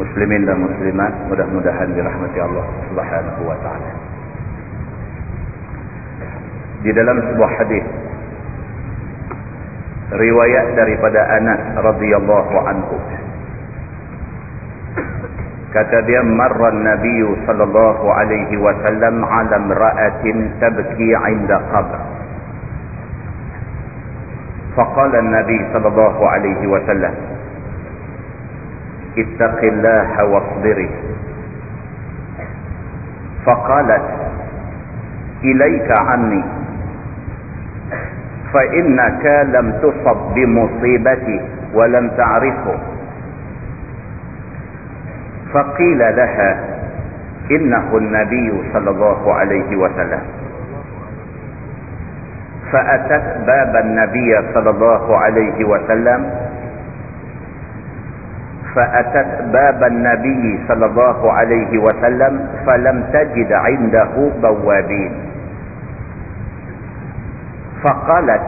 Muslimin dan muslimat mudah-mudahan dirahmati Allah Subhanahu wa taala. Di dalam sebuah hadis riwayat daripada Anas radhiyallahu anhu kata dia marra an-nabiy sallallahu alaihi wasallam ala imra'atin tabki 'inda qabr فقال النبي صلى الله عليه وسلم اتق الله واصبري. فقالت إليك عني. فإنك لم تصب بمصيبتي ولم تعرفه. فقيل لها إنه النبي صلى الله عليه وسلم. فأتت باب النبي صلى الله عليه وسلم فأتت باب النبي صلى الله عليه وسلم فلم تجد عنده بوابين. فقالت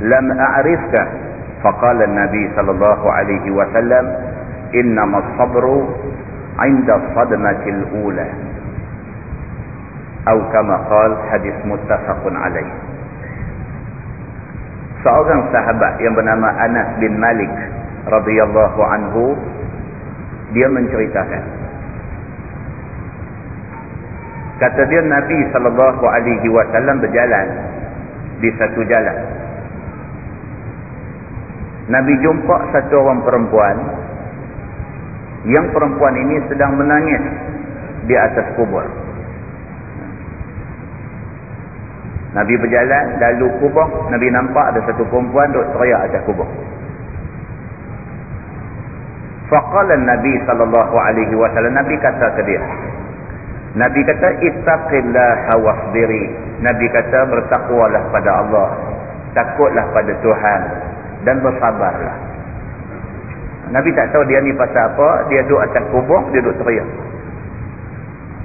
لم أعرفك. فقال النبي صلى الله عليه وسلم إنما الصبر عند الصدمة الأولى. أو كما قال حديث متفق عليه. Seorang sahabat yang bernama Anas bin Malik radhiyallahu anhu dia menceritakan. Kata dia Nabi sallallahu alaihi wasallam berjalan di satu jalan. Nabi jumpa satu orang perempuan. Yang perempuan ini sedang menangis di atas kubur. Nabi berjalan lalu kubur. Nabi nampak ada satu perempuan duduk teriak atas kubur Faqala Nabi sallallahu alaihi wasallam Nabi kata ke dia? Nabi kata ittaqillaha wasbiri. Nabi kata bertakwalah pada Allah. Takutlah pada Tuhan dan bersabarlah. Nabi tak tahu dia ni pasal apa. Dia duduk atas kubur dia duduk teriak.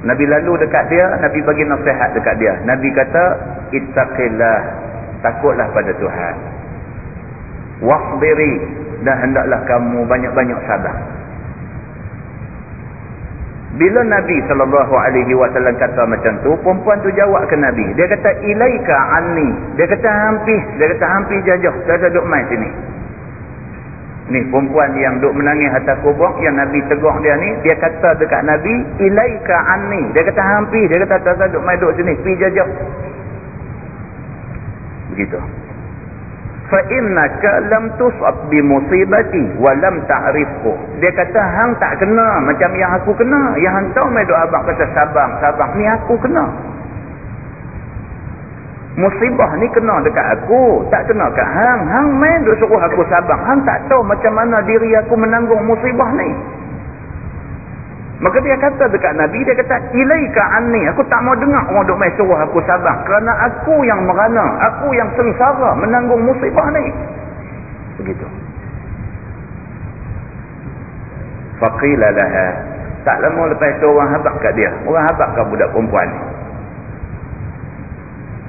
Nabi lalu dekat dia Nabi bagi nasihat dekat dia. Nabi kata ittaqillah takutlah pada Tuhan. Wasbiri dan hendaklah kamu banyak-banyak sabar. Bila Nabi sallallahu alaihi wasallam kata macam tu, perempuan tu jawab ke Nabi. Dia kata ilaika anni. Dia kata hampir, dia kata hampir jajah. Kata duduk mai sini. Ni perempuan yang duduk menangis atas kubur yang Nabi tegur dia ni, dia kata dekat Nabi ilaika anni. Dia kata hampir, dia kata tak duduk mai duduk sini, pi jajah. Begitu fa innaka lam tusab bi musibati wa lam ta'rifhu. Dia kata hang tak kena macam yang aku kena. Yang hang tahu mai doa abang kata sabar sabar ni aku kena. Musibah ni kena dekat aku tak kena kat hang. Hang main duk suruh aku sabar hang tak tahu macam mana diri aku menanggung musibah ni Maka dia kata dekat Nabi, dia kata, Ilaika anni, aku tak mau dengar orang duk main suruh aku sabar. Kerana aku yang merana, aku yang sengsara menanggung musibah ni. Begitu. Faqila laha. Tak lama lepas itu orang habak kat dia. Orang habak kat budak perempuan ni.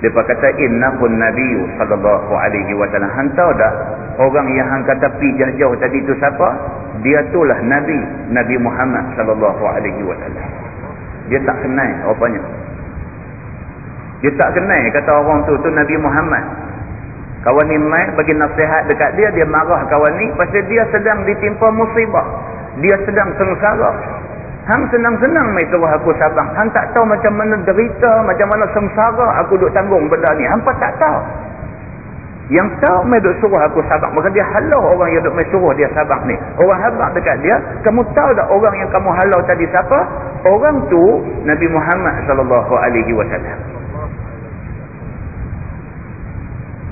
Dia kata, Innakun Nabi sallallahu alaihi wa sallam. Hantau dah orang yang hang kata pi jauh-jauh tadi tu siapa? dia itulah Nabi Nabi Muhammad sallallahu alaihi wasallam. Dia tak kenal rupanya. Dia tak kenal kata orang tu tu Nabi Muhammad. Kawan ni mai bagi nasihat dekat dia, dia marah kawan ni pasal dia sedang ditimpa musibah. Dia sedang sengsara. Hang senang-senang mai suruh aku sabar. Hang tak tahu macam mana derita, macam mana sengsara aku duk tanggung benda ni. Hampa tak tahu. Yang tahu mai duk suruh aku sabar. Maka dia halau orang yang duk mai suruh dia sabar ni. Orang habak dekat dia. Kamu tahu tak orang yang kamu halau tadi siapa? Orang tu Nabi Muhammad sallallahu alaihi wasallam.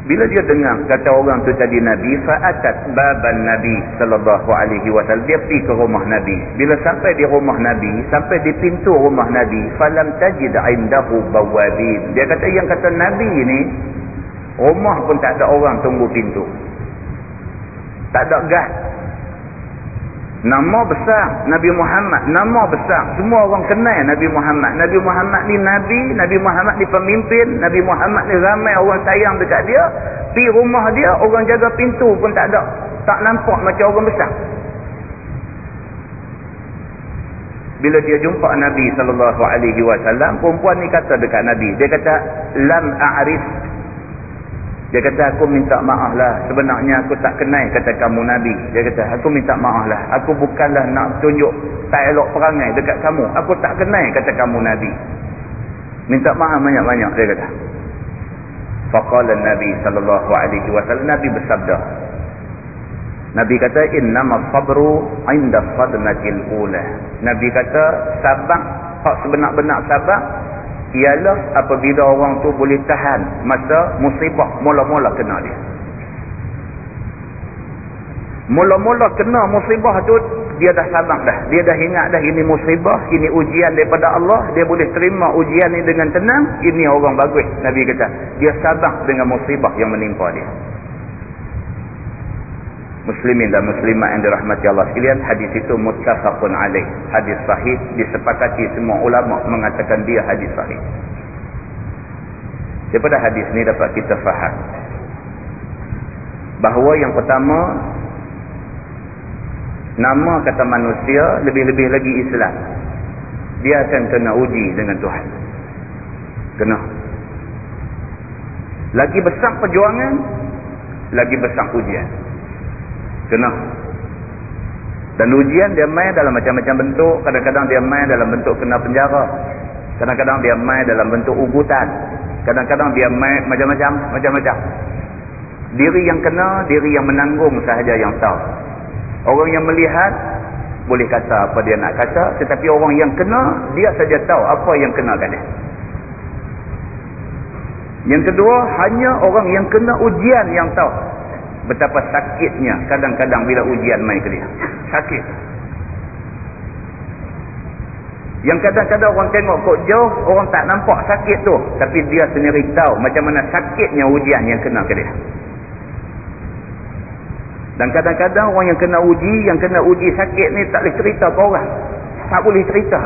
Bila dia dengar kata orang tu tadi Nabi, fa'atat baban Nabi sallallahu alaihi wasallam. Dia pergi ke rumah Nabi. Bila sampai di rumah Nabi, sampai di pintu rumah Nabi, falam tajid indahu bawabin. Dia kata yang kata Nabi ni, rumah pun tak ada orang tunggu pintu. Tak ada gas. Nama besar Nabi Muhammad. Nama besar. Semua orang kenal Nabi Muhammad. Nabi Muhammad ni Nabi. Nabi Muhammad ni pemimpin. Nabi Muhammad ni ramai orang sayang dekat dia. Pi rumah dia, orang jaga pintu pun tak ada. Tak nampak macam orang besar. Bila dia jumpa Nabi SAW, perempuan ni kata dekat Nabi. Dia kata, Lam a'rif dia kata aku minta maaf lah. Sebenarnya aku tak kenal kata kamu Nabi. Dia kata aku minta maaf lah. Aku bukanlah nak tunjuk tak elok perangai dekat kamu. Aku tak kenal kata kamu Nabi. Minta maaf banyak-banyak dia kata. Faqala Nabi wasallam Nabi bersabda. Nabi kata innama sabru inda sadmatil ula. Nabi kata sabar hak sebenar-benar sabar ialah apabila orang tu boleh tahan masa musibah mula-mula kena dia. Mula-mula kena musibah tu dia dah sabar dah. Dia dah ingat dah ini musibah, ini ujian daripada Allah, dia boleh terima ujian ni dengan tenang, ini orang bagus. Nabi kata, dia sabar dengan musibah yang menimpa dia muslimin dan muslimat yang dirahmati Allah sekalian hadis itu muttafaqun alaih. Hadis sahih disepakati semua ulama mengatakan dia hadis sahih. Daripada hadis ni dapat kita faham. Bahawa yang pertama nama kata manusia lebih-lebih lagi Islam. Dia akan kena uji dengan Tuhan. Kena. Lagi besar perjuangan lagi besar ujian kena dan ujian dia main dalam macam-macam bentuk. Kadang-kadang dia main dalam bentuk kena penjara. Kadang-kadang dia main dalam bentuk ugutan. Kadang-kadang dia main macam-macam macam-macam. Diri yang kena diri yang menanggung sahaja yang tahu. Orang yang melihat boleh kata apa dia nak kata. Tetapi orang yang kena dia saja tahu apa yang kena kan dia. Yang kedua hanya orang yang kena ujian yang tahu betapa sakitnya kadang-kadang bila ujian main ke dia. Sakit. Yang kadang-kadang orang tengok kok jauh orang tak nampak sakit tu. Tapi dia sendiri tahu macam mana sakitnya ujian yang kena ke dia. Dan kadang-kadang orang yang kena uji yang kena uji sakit ni tak boleh cerita ke orang. Tak boleh cerita.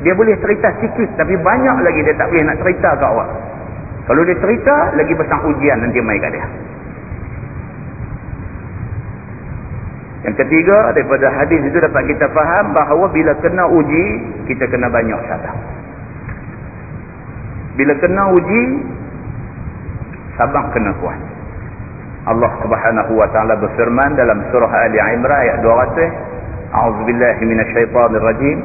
Dia boleh cerita sikit tapi banyak lagi dia tak boleh nak cerita ke orang. Kalau dia cerita lagi besar ujian nanti main kat dia Yang ketiga daripada hadis itu dapat kita faham bahawa bila kena uji kita kena banyak sabar. Bila kena uji sabar kena kuat. Allah Subhanahu wa taala berfirman dalam surah Ali Imran ayat 200 A'udzubillahi minasyaitonir rajim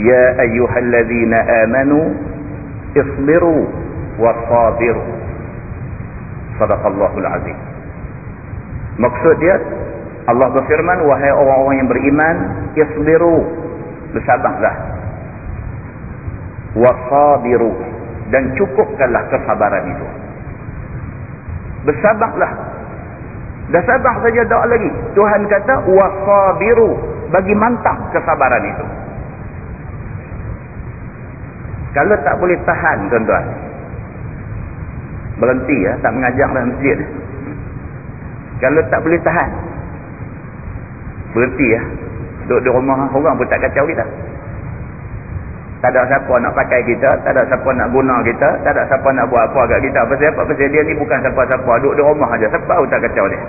Ya ayyuhalladzina amanu isbiru wasabiru Sadaqallahul azim Maksud dia Allah berfirman wahai orang-orang yang beriman isbiru. Bersabarlah. Wasabiru. Dan cukupkanlah kesabaran itu. Bersabarlah. Dah sabar saja tak lagi. Tuhan kata wasabiru. Bagi mantap kesabaran itu. Kalau tak boleh tahan tuan-tuan. Berhenti ya. Tak mengajar dalam masjid. Kalau tak boleh tahan berhenti ya. Duduk di rumah orang pun tak kacau kita. Tak ada siapa nak pakai kita tak ada siapa nak guna kita tak ada siapa nak buat apa agak kita. Pasal apa? Pasal dia ni bukan siapa-siapa. Duduk di rumah aja siapa pun tak kacau dia.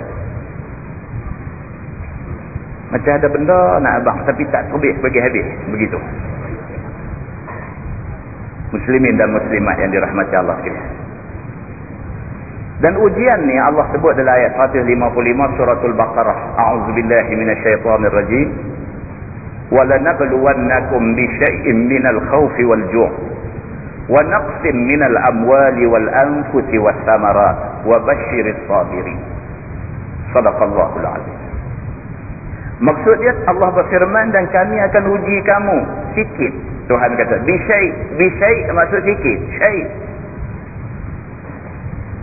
Macam ada benda nak abang tapi tak terbit bagi habis. Begitu. Muslimin dan muslimat yang dirahmati Allah sekalian dan ujian ni Allah sebut dalam ayat 155 suratul Baqarah. A'udzubillahi minasyaitonirrajim. ولنبلونكم بشيء من الخوف والجوع ونقص من الأموال والأنفس وبشر الصابرين صدق الله العظيم Maksud dia Allah berfirman dan kami akan uji kamu sikit. Tuhan kata bisyai, bisyai maksud sikit, syai.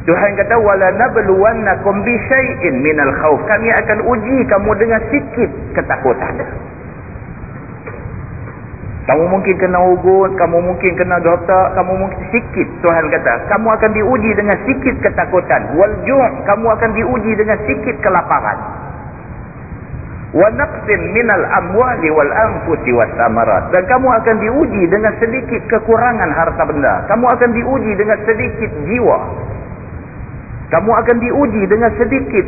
Tuhan kata wala nabluwannakum bisyai'in minal khauf. Kami akan uji kamu dengan sikit ketakutan. Kamu mungkin kena ugut, kamu mungkin kena dotak, kamu mungkin sikit Tuhan kata. Kamu akan diuji dengan sikit ketakutan. Wal kamu akan diuji dengan sikit kelaparan. Wa naqsim minal amwali wal anfusi was samarat. Dan kamu akan diuji dengan sedikit kekurangan harta benda. Kamu akan diuji dengan sedikit jiwa. Kamu akan diuji dengan sedikit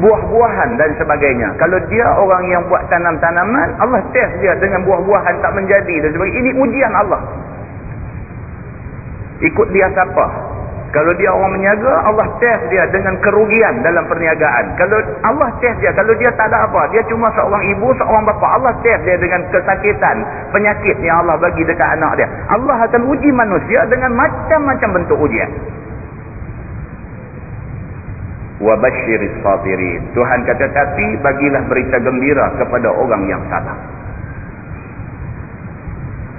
buah-buahan dan sebagainya. Kalau dia orang yang buat tanam-tanaman, Allah test dia dengan buah-buahan tak menjadi dan sebagainya. Ini ujian Allah. Ikut dia siapa? Kalau dia orang menyaga, Allah test dia dengan kerugian dalam perniagaan. Kalau Allah test dia, kalau dia tak ada apa, dia cuma seorang ibu, seorang bapa, Allah test dia dengan kesakitan, penyakit yang Allah bagi dekat anak dia. Allah akan uji manusia dengan macam-macam bentuk ujian wa basyiris sabirin. Tuhan kata tapi bagilah berita gembira kepada orang yang sabar.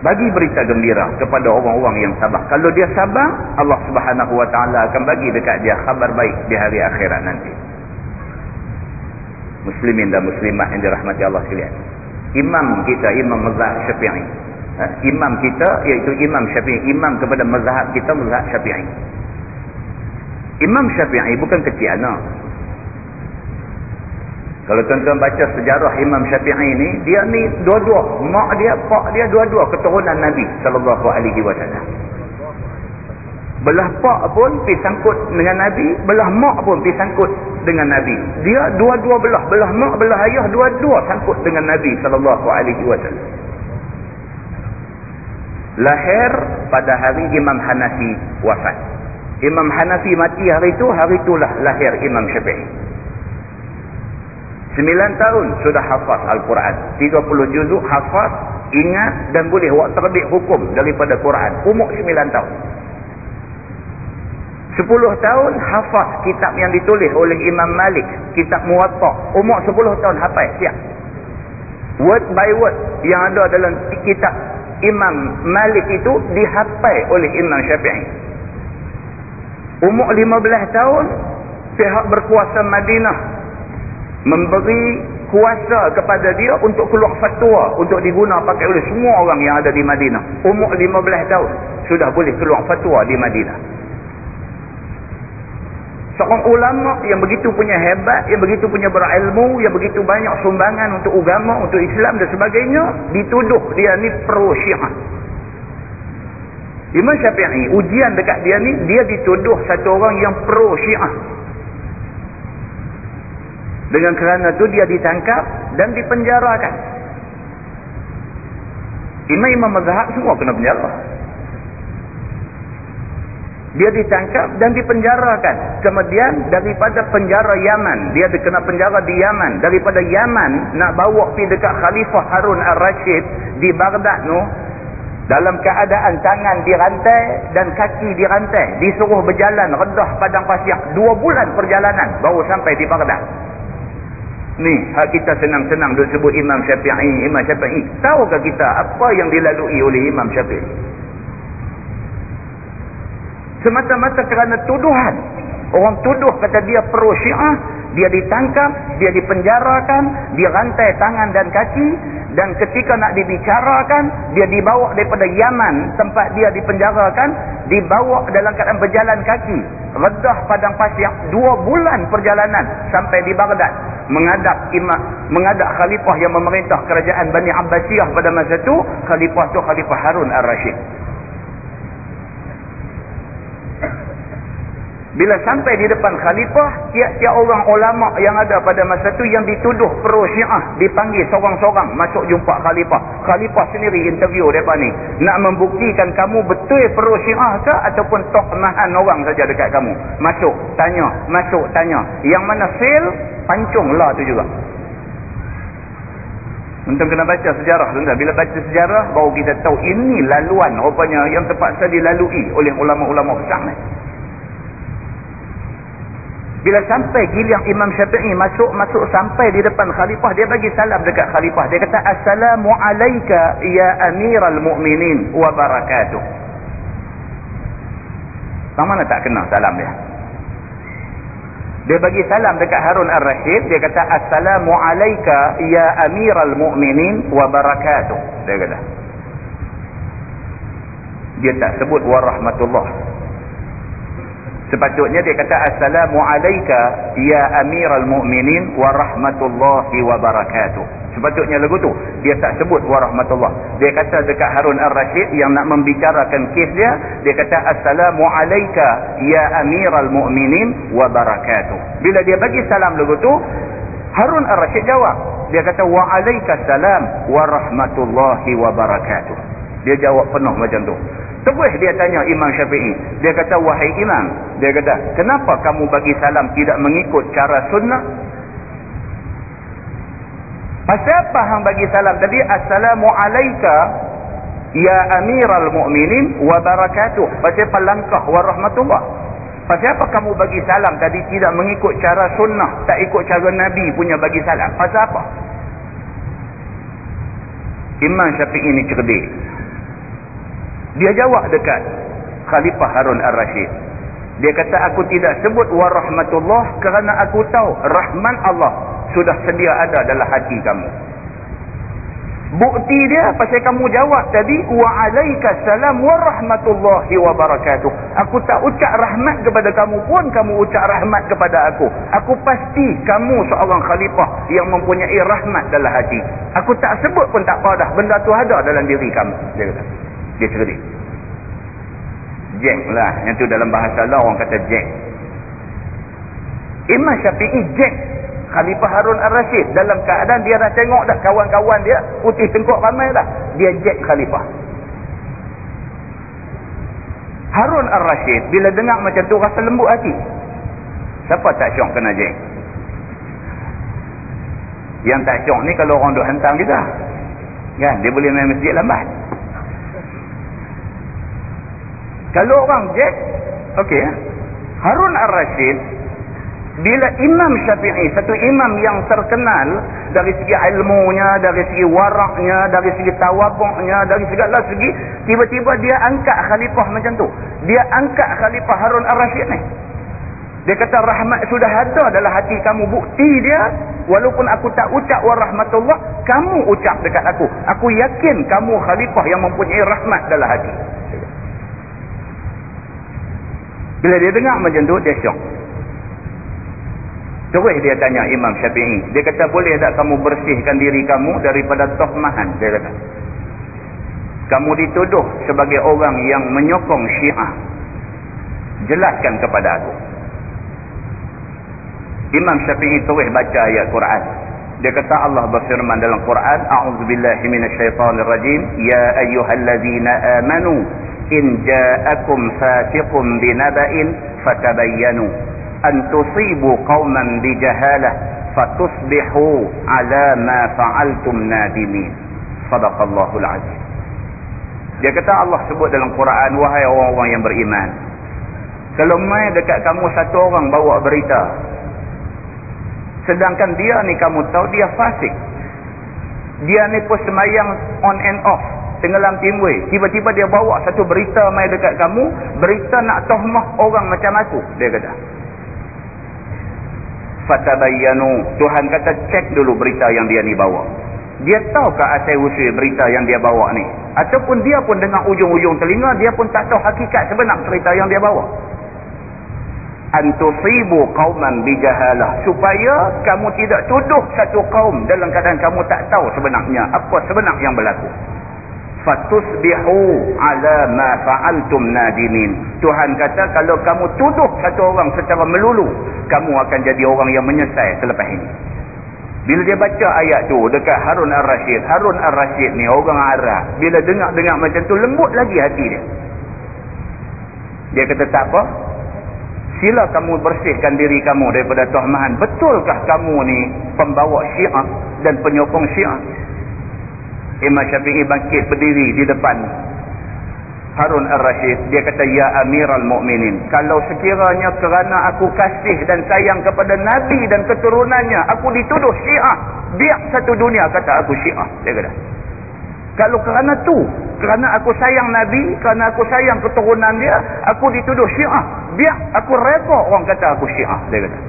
Bagi berita gembira kepada orang-orang yang sabar. Kalau dia sabar, Allah Subhanahu wa taala akan bagi dekat dia khabar baik di hari akhirat nanti. Muslimin dan muslimat yang dirahmati Allah sekalian. Imam kita Imam Mazhab Syafi'i. Ha? Imam kita iaitu Imam Syafi'i, imam kepada mazhab kita mazhab Syafi'i. Imam Syafi'i bukan kecil anak. Kalau tuan-tuan baca sejarah Imam Syafi'i ni, dia ni dua-dua, mak dia, pak dia dua-dua keturunan Nabi sallallahu alaihi wasallam. Belah pak pun pergi sangkut dengan Nabi, belah mak pun pergi sangkut dengan Nabi. Dia dua-dua belah, belah mak, belah ayah, dua-dua sangkut dengan Nabi sallallahu alaihi wasallam. Lahir pada hari Imam Hanafi wafat. Imam Hanafi mati hari itu, hari itulah lahir Imam Syafi'i. Sembilan tahun sudah hafaz Al-Quran. Tiga puluh juzuk hafaz, ingat dan boleh buat terbit hukum daripada Quran. Umur sembilan tahun. Sepuluh tahun hafaz kitab yang ditulis oleh Imam Malik. Kitab Muwatta. Umur sepuluh tahun hafaz. Siap. Word by word yang ada dalam kitab Imam Malik itu dihafaz oleh Imam Syafi'i. Umur 15 tahun pihak berkuasa Madinah memberi kuasa kepada dia untuk keluar fatwa untuk diguna pakai oleh semua orang yang ada di Madinah. Umur 15 tahun sudah boleh keluar fatwa di Madinah. Seorang ulama yang begitu punya hebat, yang begitu punya berilmu, yang begitu banyak sumbangan untuk agama, untuk Islam dan sebagainya, dituduh dia ni pro syiah. Imam Syafi'i ujian dekat dia ni dia dituduh satu orang yang pro syiah. Dengan kerana tu dia ditangkap dan dipenjarakan. Imam-imam mazhab semua kena penjara. Dia ditangkap dan dipenjarakan. Kemudian daripada penjara Yaman dia kena penjara di Yaman. Daripada Yaman nak bawa pergi dekat Khalifah Harun al-Rashid di Baghdad tu dalam keadaan tangan dirantai dan kaki dirantai disuruh berjalan redah padang pasir dua bulan perjalanan baru sampai di Baghdad. Ni hak kita senang-senang duk sebut Imam Syafi'i Imam Syafi'i. Tahukah kita apa yang dilalui oleh Imam Syafi'i? Semata-mata kerana tuduhan. Orang tuduh kata dia pro syiah dia ditangkap dia dipenjarakan dia rantai tangan dan kaki dan ketika nak dibicarakan dia dibawa daripada Yaman tempat dia dipenjarakan dibawa dalam keadaan berjalan kaki. Redah padang pasir dua bulan perjalanan sampai di Baghdad. Menghadap imam menghadap khalifah yang memerintah kerajaan Bani Abbasiyah pada masa itu khalifah tu khalifah Harun al-Rashid Bila sampai di depan khalifah, tiap-tiap orang ulama yang ada pada masa itu yang dituduh pro syiah dipanggil seorang-seorang masuk jumpa khalifah. Khalifah sendiri interview mereka ni. Nak membuktikan kamu betul pro syiah ke ataupun tok mahan orang saja dekat kamu. Masuk, tanya, masuk, tanya. Yang mana fail, pancung lah tu juga. Untuk kena baca sejarah tu Bila baca sejarah baru kita tahu ini laluan rupanya yang terpaksa dilalui oleh ulama-ulama besar ni. Bila sampai giliran Imam Syafi'i masuk masuk sampai di depan khalifah dia bagi salam dekat khalifah. Dia kata assalamu alayka ya amiral mu'minin wa barakatuh. Sama mana tak kenal salam dia? Dia bagi salam dekat Harun Ar-Rashid, dia kata assalamu alayka ya amiral mu'minin wa barakatuh. Dia kata. Dia tak sebut wa rahmatullah. Sepatutnya dia kata assalamu alayka ya amiral mu'minin wa rahmatullahi wa barakatuh. Sepatutnya lagu tu dia tak sebut wa rahmatullah. Dia kata dekat Harun Ar-Rashid yang nak membicarakan kes dia, dia kata assalamu alayka ya amiral mu'minin wa barakatuh. Bila dia bagi salam lagu tu, Harun Ar-Rashid jawab. Dia kata wa alayka salam wa rahmatullahi wa barakatuh. Dia jawab penuh macam tu. Terus dia tanya Imam Syafi'i. Dia kata, wahai Imam. Dia kata, kenapa kamu bagi salam tidak mengikut cara sunnah? Pasal apa hang bagi salam tadi? Assalamualaikum ya amiral mu'minin wa barakatuh. Pasal apa langkah wa rahmatullah? Pasal apa kamu bagi salam tadi tidak mengikut cara sunnah? Tak ikut cara Nabi punya bagi salam? Pasal apa? Imam Syafi'i ini cerdik. Dia jawab dekat Khalifah Harun Ar-Rashid. Dia kata aku tidak sebut wa rahmatullah kerana aku tahu rahman Allah sudah sedia ada dalam hati kamu. Bukti dia pasal kamu jawab tadi wa alaika salam wa rahmatullahi wa barakatuh. Aku tak ucap rahmat kepada kamu pun kamu ucap rahmat kepada aku. Aku pasti kamu seorang khalifah yang mempunyai rahmat dalam hati. Aku tak sebut pun tak apa dah benda tu ada dalam diri kamu. Dia kata. Dia cerdik. Jack lah. Yang tu dalam bahasa Allah orang kata Jack. Imam Syafi'i Jack. Khalifah Harun Ar-Rashid. Dalam keadaan dia dah tengok dah kawan-kawan dia. Putih tengkuk ramai dah. Dia Jack Khalifah. Harun Ar-Rashid bila dengar macam tu rasa lembut hati. Siapa tak syok kena Jack? Yang tak syok ni kalau orang duk hantar kita. Kan? Dia boleh main masjid lambat. Kalau orang Jack, okey. Harun Ar-Rashid bila Imam Syafi'i satu imam yang terkenal dari segi ilmunya, dari segi waraknya, dari segi tawabuknya, dari segala segi, tiba-tiba dia angkat khalifah macam tu. Dia angkat khalifah Harun Ar-Rashid ni. Dia kata rahmat sudah ada dalam hati kamu. Bukti dia, walaupun aku tak ucap wa rahmatullah, kamu ucap dekat aku. Aku yakin kamu khalifah yang mempunyai rahmat dalam hati. Bila dia dengar macam tu, dia syok. Terus dia tanya Imam Syafi'i. Dia kata, boleh tak kamu bersihkan diri kamu daripada tohmahan? Dia kata. Kamu dituduh sebagai orang yang menyokong syiah. Jelaskan kepada aku. Imam Syafi'i terus baca ayat Quran. Dia kata Allah berfirman dalam Quran, A'udzubillahi minasyaitanirrajim, Ya ayyuhallazina amanu in ja'akum fasiqun binaba'in fatabayyanu an tusibu qauman bijahalah fatusbihu ala ma fa'altum nadimin sadaqallahul azim. Dia kata Allah sebut dalam Quran wahai orang-orang yang beriman kalau mai dekat kamu satu orang bawa berita sedangkan dia ni kamu tahu dia fasik. Dia ni pun semayang on and off tenggelam timbul. Tiba-tiba dia bawa satu berita mai dekat kamu. Berita nak tohmah orang macam aku. Dia kata fatabayyanu. Tuhan kata cek dulu berita yang dia ni bawa. Dia tahu ke asal usul berita yang dia bawa ni? Ataupun dia pun dengar ujung-ujung telinga dia pun tak tahu hakikat sebenar cerita yang dia bawa. Antusibu qauman bijahalah supaya kamu tidak tuduh satu kaum dalam keadaan kamu tak tahu sebenarnya apa sebenar yang berlaku fatusbihu ala ma fa'altum nadimin. Tuhan kata kalau kamu tuduh satu orang secara melulu kamu akan jadi orang yang menyesal selepas ini. Bila dia baca ayat tu dekat Harun Ar-Rashid Harun Ar-Rashid ni orang Arab bila dengar-dengar macam tu lembut lagi hati dia. Dia kata tak apa. Sila kamu bersihkan diri kamu daripada tuhmahan betulkah kamu ni pembawa syiah dan penyokong syiah Imam Syafi'i bangkit berdiri di depan Harun al-Rashid dia kata ya amiral mu'minin kalau sekiranya kerana aku kasih dan sayang kepada nabi dan keturunannya aku dituduh syiah. Biar satu dunia kata aku syiah. Dia kata kalau kerana tu kerana aku sayang nabi kerana aku sayang keturunan dia aku dituduh syiah. Biar aku reka orang kata aku syiah. Dia kata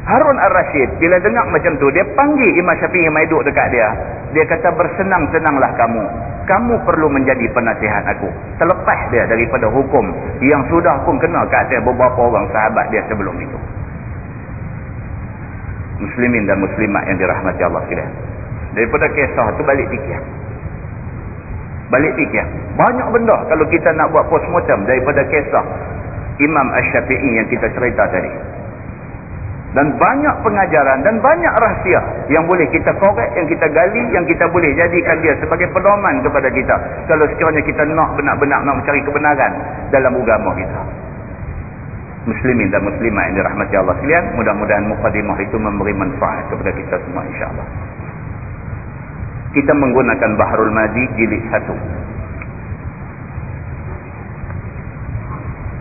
Harun al-Rashid bila dengar macam tu dia panggil Imam Syafi'i yang duduk dekat dia. Dia kata bersenang-senanglah kamu. Kamu perlu menjadi penasihat aku. Terlepas dia daripada hukum yang sudah pun kena ke atas beberapa orang sahabat dia sebelum itu. Muslimin dan muslimat yang dirahmati Allah sekalian. Daripada kisah tu balik fikir. Balik fikir. Banyak benda kalau kita nak buat postmortem daripada kisah Imam Ash-Syafi'i yang kita cerita tadi dan banyak pengajaran dan banyak rahsia yang boleh kita korek, yang kita gali, yang kita boleh jadikan dia sebagai pedoman kepada kita. Kalau sekiranya kita nak benar-benar nak mencari kebenaran dalam agama kita. Muslimin dan muslimah yang dirahmati Allah sekalian mudah-mudahan mukadimah itu memberi manfaat kepada kita semua insyaAllah. Kita menggunakan Baharul Madi jilid satu.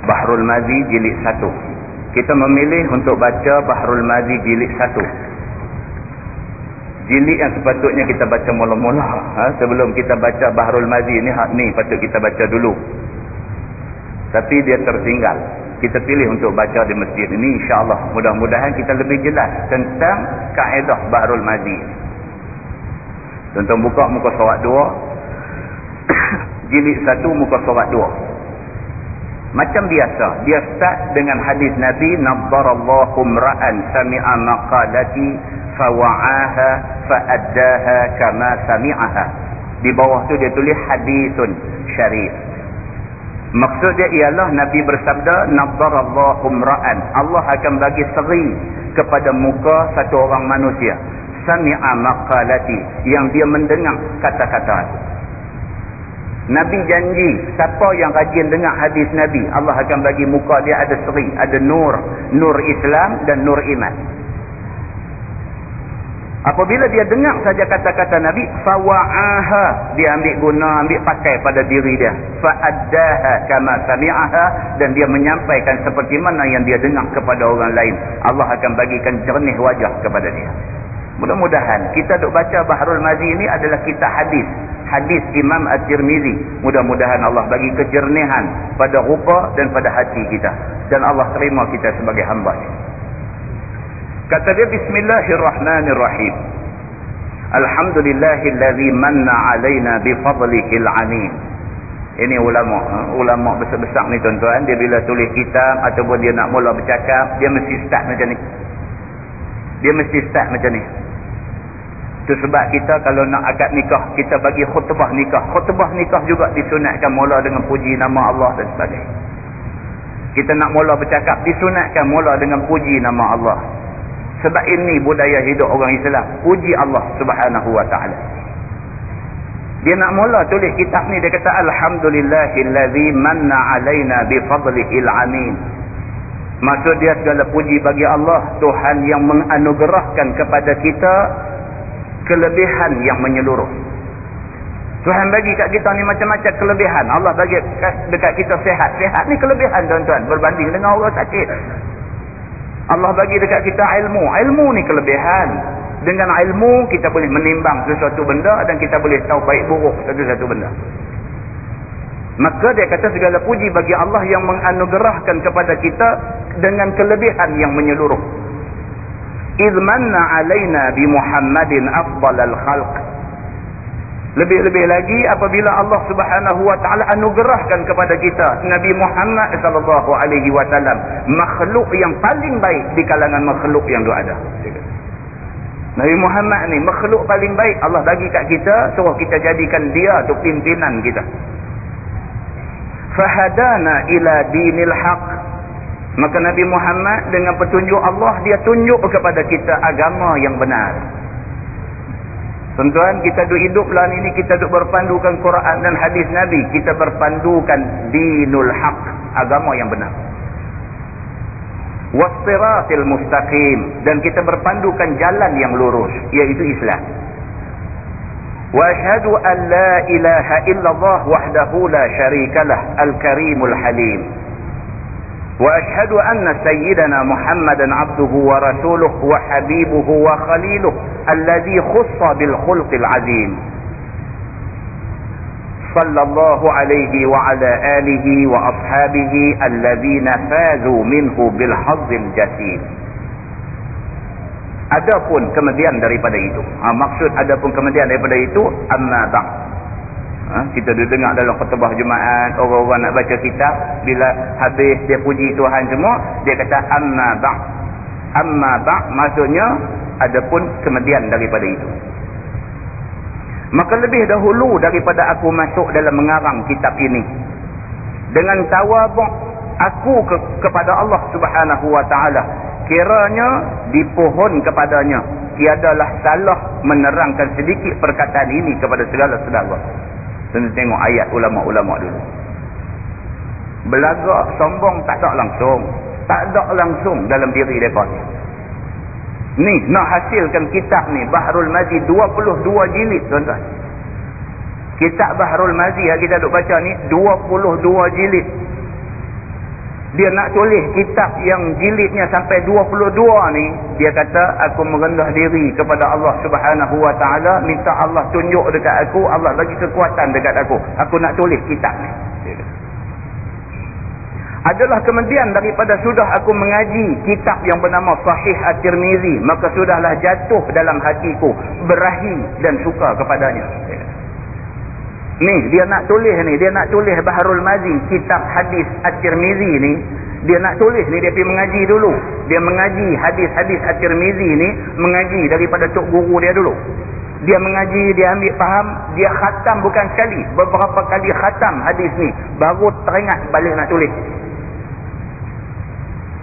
Baharul Madi jilid satu kita memilih untuk baca Bahrul Mazi jilid satu. Jilid yang sepatutnya kita baca mula-mula. Ha? Sebelum kita baca Bahrul Mazi ni, hak ni patut kita baca dulu. Tapi dia tertinggal. Kita pilih untuk baca di masjid ini insyaAllah. Mudah-mudahan kita lebih jelas tentang kaedah Bahrul Mazi. Tentang buka muka surat dua. jilid satu muka surat dua. Macam biasa, dia start dengan hadis Nabi Nabbarallahu mra'an sami'a maqalati fawa'aha fa'addaha kama sami'aha. Di bawah tu dia tulis hadisun syarif. Maksud dia ialah Nabi bersabda Nabbarallahu mra'an. Allah akan bagi seri kepada muka satu orang manusia. Sami'a maqalati yang dia mendengar kata-kata itu. Nabi janji siapa yang rajin dengar hadis Nabi Allah akan bagi muka dia ada seri ada nur. Nur Islam dan nur iman. Apabila dia dengar saja kata-kata Nabi fawa'aha dia ambil guna ambil pakai pada diri dia. Fa'addaha kama sami'aha dan dia menyampaikan seperti mana yang dia dengar kepada orang lain. Allah akan bagikan jernih wajah kepada dia mudah-mudahan kita duk baca Baharul Mazi ini adalah kitab hadis hadis Imam At-Tirmizi. Mudah-mudahan Allah bagi kejernihan pada rupa dan pada hati kita. Dan Allah terima kita sebagai hamba Kata dia Bismillahirrahmanirrahim. Alhamdulillahillazi manna alaina bifadlihil amin. Ini ulama, ha? ulama besar-besar ni tuan-tuan, dia bila tulis kitab ataupun dia nak mula bercakap, dia mesti start macam ni. Dia mesti start macam ni. Itu sebab kita kalau nak akad nikah, kita bagi khutbah nikah. Khutbah nikah juga disunatkan mula dengan puji nama Allah dan sebagainya. Kita nak mula bercakap, disunatkan mula dengan puji nama Allah. Sebab ini budaya hidup orang Islam. Puji Allah subhanahu wa ta'ala. Dia nak mula tulis kitab ni, dia kata, Alhamdulillahillazi manna alayna bifadlihil amin. Maksud dia segala puji bagi Allah, Tuhan yang menganugerahkan kepada kita kelebihan yang menyeluruh. Tuhan bagi kat kita ni macam-macam kelebihan. Allah bagi dekat kita sehat. Sehat ni kelebihan tuan-tuan berbanding dengan orang sakit. Allah bagi dekat kita ilmu. Ilmu ni kelebihan. Dengan ilmu kita boleh menimbang sesuatu benda dan kita boleh tahu baik buruk satu-satu benda. Maka dia kata segala puji bagi Allah yang menganugerahkan kepada kita dengan kelebihan yang menyeluruh idh manna alaina bi Muhammadin afdalal khalq lebih-lebih lagi apabila Allah Subhanahu wa taala anugerahkan kepada kita Nabi Muhammad sallallahu alaihi wasallam makhluk yang paling baik di kalangan makhluk yang ada. Nabi Muhammad ni makhluk paling baik Allah bagi kat kita suruh kita jadikan dia tu pimpinan kita. Fahadana ila dinil haqq Maka Nabi Muhammad dengan petunjuk Allah dia tunjuk kepada kita agama yang benar. Tuan-tuan, kita duduk hidup lah ini, kita duduk berpandukan Quran dan hadis Nabi. Kita berpandukan dinul haq, agama yang benar. Wasiratil mustaqim. Dan kita berpandukan jalan yang lurus, iaitu Islam. واشهد ان لا اله الا الله وحده لا شريك له الكريم الحليم وأشهد أن سيدنا محمدا عبده ورسوله وحبيبه وخليله الذي خص بالخلق العظيم صلى الله عليه وعلى آله وأصحابه الذين فازوا منه بالحظ الجسيم Adapun kemudian daripada itu. Ha, maksud adapun kemudian daripada itu. Amma bang. Ha, kita dah dengar dalam khutbah Jumaat. Orang-orang nak baca kitab. Bila habis dia puji Tuhan semua. Dia kata amma bang. Amma bang maksudnya. Adapun kemudian daripada itu. Maka lebih dahulu daripada aku masuk dalam mengarang kitab ini. Dengan tawabuk aku ke, kepada Allah subhanahu wa ta'ala kiranya dipohon kepadanya tiadalah salah menerangkan sedikit perkataan ini kepada segala saudara Tengok tengok ayat ulama-ulama dulu. Belagak sombong tak ada langsung. Tak ada langsung dalam diri mereka ni. Nak hasilkan kitab ni Bahrul Mazi 22 jilid tuan-tuan. Kitab Bahrul Mazi yang kita duk baca ni 22 jilid dia nak tulis kitab yang jilidnya sampai 22 ni dia kata aku merendah diri kepada Allah subhanahu wa ta'ala. Minta Allah tunjuk dekat aku Allah bagi kekuatan dekat aku. Aku nak tulis kitab ni. Adalah kemudian daripada sudah aku mengaji kitab yang bernama Sahih At-Tirmizi maka sudahlah jatuh dalam hatiku berahi dan suka kepadanya Ni dia nak tulis ni, dia nak tulis Baharul Mazi, kitab hadis At-Tirmizi ni, dia nak tulis ni dia pergi mengaji dulu. Dia mengaji hadis-hadis At-Tirmizi ni, mengaji daripada tok guru dia dulu. Dia mengaji, dia ambil faham, dia khatam bukan sekali, beberapa kali khatam hadis ni, baru teringat balik nak tulis.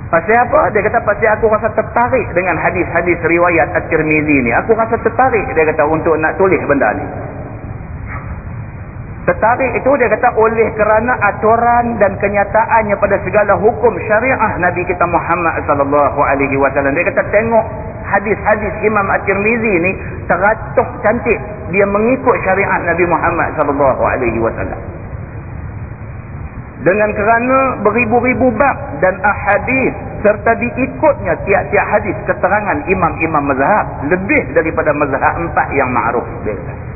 Pasal apa? Dia kata pasal aku rasa tertarik dengan hadis-hadis riwayat At-Tirmizi ni. Aku rasa tertarik dia kata untuk nak tulis benda ni. Tertarik itu dia kata oleh kerana aturan dan kenyataannya pada segala hukum syariah Nabi kita Muhammad sallallahu alaihi wasallam. Dia kata tengok hadis-hadis Imam At-Tirmizi ni teratur cantik. Dia mengikut syariat Nabi Muhammad sallallahu alaihi wasallam. Dengan kerana beribu-ribu bab dan ahadis serta diikutnya tiap-tiap hadis keterangan imam-imam mazhab lebih daripada mazhab empat yang ma'ruf dia kata.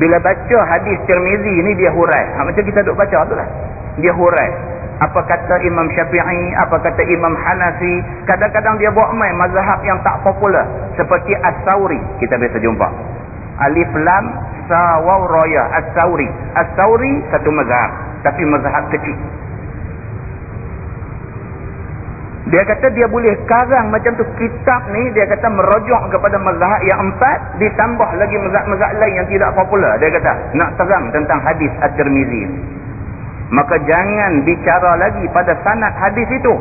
Bila baca hadis Tirmizi ni dia hurai. Ha, macam kita duk baca tu lah. Dia hurai. Apa kata Imam Syafi'i, apa kata Imam Hanafi. Kadang-kadang dia buat main mazhab yang tak popular. Seperti As-Sawri. Kita biasa jumpa. Alif Lam Sawaw Raya As-Sawri. As-Sawri satu mazhab. Tapi mazhab kecil. Dia kata dia boleh karang macam tu kitab ni dia kata merujuk kepada mazhab yang empat ditambah lagi mazhab-mazhab lain yang tidak popular. Dia kata nak terang tentang hadis At-Tirmizi. Maka jangan bicara lagi pada sanad hadis itu.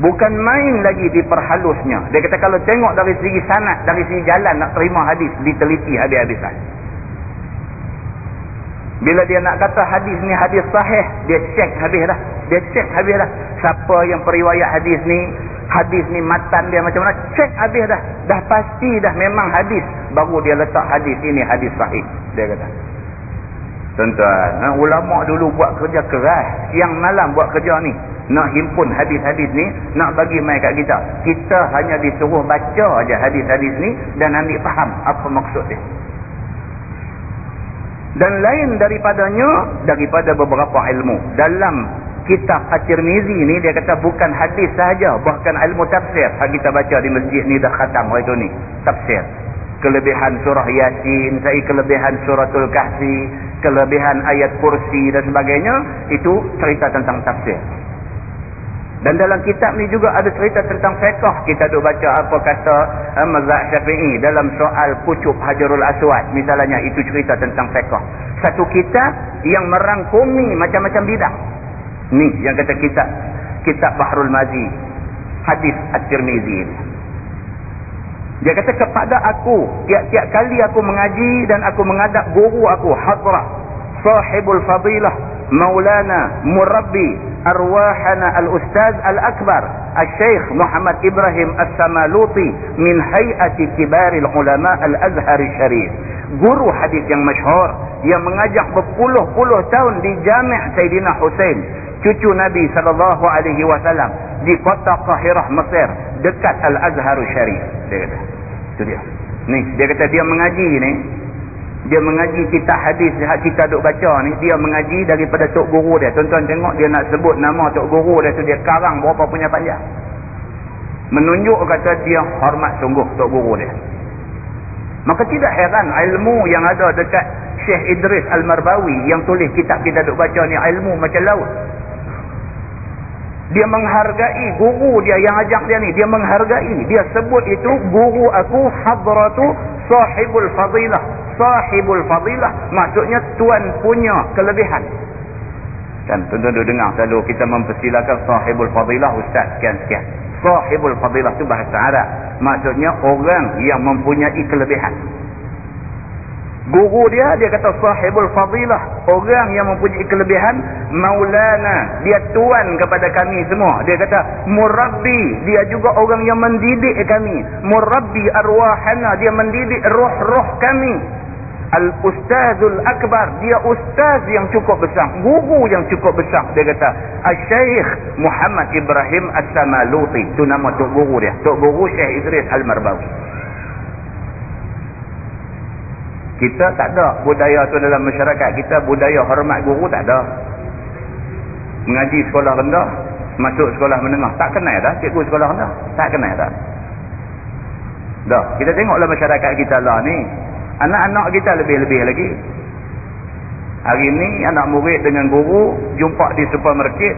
Bukan main lagi diperhalusnya. Dia kata kalau tengok dari segi sanad, dari segi jalan nak terima hadis diteliti habis-habisan. Bila dia nak kata hadis ni hadis sahih, dia cek habis dah. Dia cek habis dah. Siapa yang periwayat hadis ni hadis ni matan dia macam mana cek habis dah. Dah pasti dah memang hadis. Baru dia letak hadis ini hadis sahih. Dia kata tuan-tuan ulama dulu buat kerja keras siang malam buat kerja ni nak himpun hadis-hadis ni nak bagi mai kat kita. Kita hanya disuruh baca aja hadis-hadis ni dan ambil faham apa maksud dia dan lain daripadanya daripada beberapa ilmu. Dalam kitab At-Tirmizi ni dia kata bukan hadis sahaja bahkan ilmu tafsir. Yang kita baca di masjid ni dah khatam hari tu ni tafsir. Kelebihan surah Yasin saya kelebihan suratul kahfi kelebihan ayat kursi dan sebagainya itu cerita tentang tafsir dan dalam kitab ni juga ada cerita tentang fiqh. Kita duk baca apa kata uh, mazhab syafi'i dalam soal pucuk hajarul aswad. Misalnya itu cerita tentang fiqh. Satu kitab yang merangkumi macam-macam bidang Ni yang kata kitab kitab Bahrul Mazi hadis At-Tirmizi. Dia kata kepada aku tiap-tiap kali aku mengaji dan aku mengadap guru aku hadrah sahibul fadilah maulana murabbi arwahana al-ustaz al-akbar al-syeikh Muhammad Ibrahim As-Samaluti min hayati kibaril ulama al-azhar syarif guru hadis yang masyhur yang mengajak berpuluh-puluh tahun di Jami' Sayyidina Hussein cucu Nabi sallallahu alaihi wasallam di kota Qahirah Mesir dekat Al-Azhar Syarif. Dia kata itu dia. Ni dia kata dia mengaji ni dia mengaji kitab hadis yang kita duk baca ni dia mengaji daripada tok guru dia. Tuan-tuan tengok dia nak sebut nama tok guru dia tu dia karang berapa punya panjang. Menunjuk kata dia hormat sungguh tok guru dia. Maka tidak heran ilmu yang ada dekat Syekh Idris Al-Marbawi yang tulis kitab kita duk baca ni ilmu macam laut dia menghargai guru dia yang ajak dia ni. Dia menghargai dia sebut itu guru aku hadratu sahibul fadilah. Sahibul fadilah. Maksudnya tuan punya kelebihan. Kan tuan-tuan dengar selalu kita mempersilakan sahibul fadilah ustaz. Sekian-sekian sahibul fadilah itu bahasa Arab. Maksudnya orang yang mempunyai kelebihan Guru dia, dia kata sahibul fadilah. Orang yang mempunyai kelebihan, maulana. Dia tuan kepada kami semua. Dia kata, murabbi. Dia juga orang yang mendidik kami. Murabbi arwahana. Dia mendidik roh-roh kami. Al-Ustazul Akbar. Dia ustaz yang cukup besar. Guru yang cukup besar. Dia kata, Al-Syaikh Muhammad Ibrahim As-Samaluti. Itu nama Tok Guru dia. Tok Guru Syekh Idris Al-Marbawi. Kita tak ada budaya tu dalam masyarakat kita, budaya hormat guru tak ada. Mengaji sekolah rendah, masuk sekolah menengah. Tak kenal dah cikgu sekolah rendah. Tak kenal dah. Dah, kita tengoklah masyarakat kita lah ni. Anak-anak kita lebih-lebih lagi. Hari ni anak murid dengan guru jumpa di supermarket.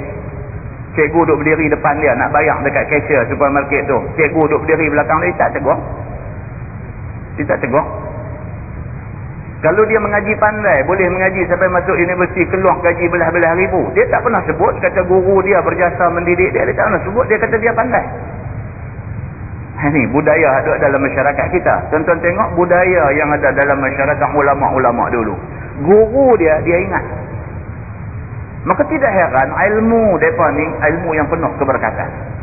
Cikgu duduk berdiri depan dia nak bayar dekat cashier supermarket tu. Cikgu duduk berdiri belakang dia, tak tegur. Dia tak tegur. Kalau dia mengaji pandai, boleh mengaji sampai masuk universiti, keluar gaji belah-belah ribu. Dia tak pernah sebut kata guru dia berjasa mendidik dia. Dia tak pernah sebut, dia kata dia pandai. Ini budaya ada dalam masyarakat kita. Tonton tengok budaya yang ada dalam masyarakat ulama-ulama dulu. Guru dia, dia ingat. Maka tidak heran ilmu mereka ni ilmu yang penuh keberkatan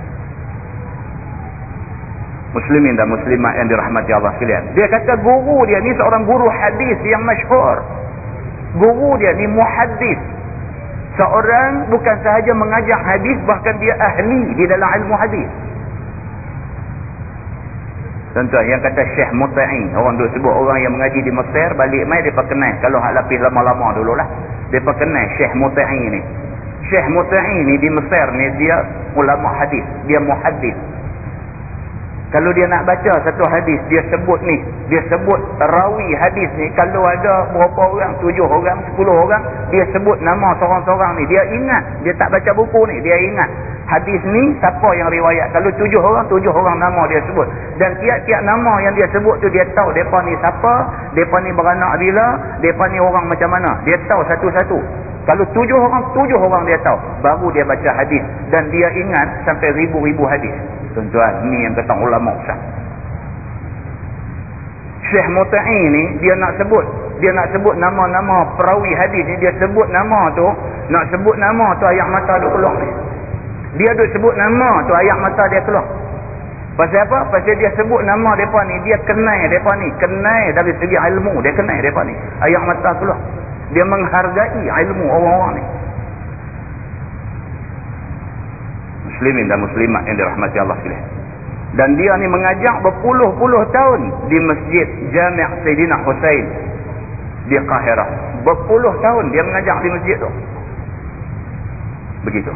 muslimin dan muslimat yang dirahmati Allah sekalian. Dia kata guru dia ni seorang guru hadis yang masyhur. Guru dia ni muhaddis. Seorang bukan sahaja mengajar hadis bahkan dia ahli di dalam ilmu hadis. Contoh yang kata Syekh Muta'in. Orang tu sebut orang yang mengaji di Mesir balik mai dia kenal. Kalau hak lapis lama-lama dululah. Dia kenal Syekh Muta'in ni. Syekh Muta'in ni di Mesir ni dia ulama hadis. Dia muhaddis. Kalau dia nak baca satu hadis, dia sebut ni. Dia sebut rawi hadis ni. Kalau ada berapa orang, tujuh orang, sepuluh orang, dia sebut nama seorang-seorang ni. Dia ingat. Dia tak baca buku ni. Dia ingat. Hadis ni, siapa yang riwayat. Kalau tujuh orang, tujuh orang nama dia sebut. Dan tiap-tiap nama yang dia sebut tu, dia tahu mereka ni siapa, mereka ni beranak bila, mereka ni orang macam mana. Dia tahu satu-satu. Kalau tujuh orang, tujuh orang dia tahu. Baru dia baca hadis. Dan dia ingat sampai ribu-ribu hadis. Tuan-tuan ni yang kata ulama besar Syekh Muta'i ni dia nak sebut dia nak sebut nama-nama perawi hadis ni. Dia sebut nama tu nak sebut nama tu ayat mata duk keluar ni. Dia duk sebut nama tu ayat mata dia keluar. Pasal apa? pasal dia sebut nama mereka ni dia kenal mereka ni. Kenal dari segi ilmu dia kenal mereka ni. Ayat mata keluar dia menghargai ilmu orang-orang ni muslimin dan muslimat yang dirahmati Allah sekalian. Dan dia ni mengajak berpuluh-puluh tahun di masjid Jami' Sayyidina Hussein di Qahirah. Berpuluh tahun dia mengajak di masjid tu. Begitu.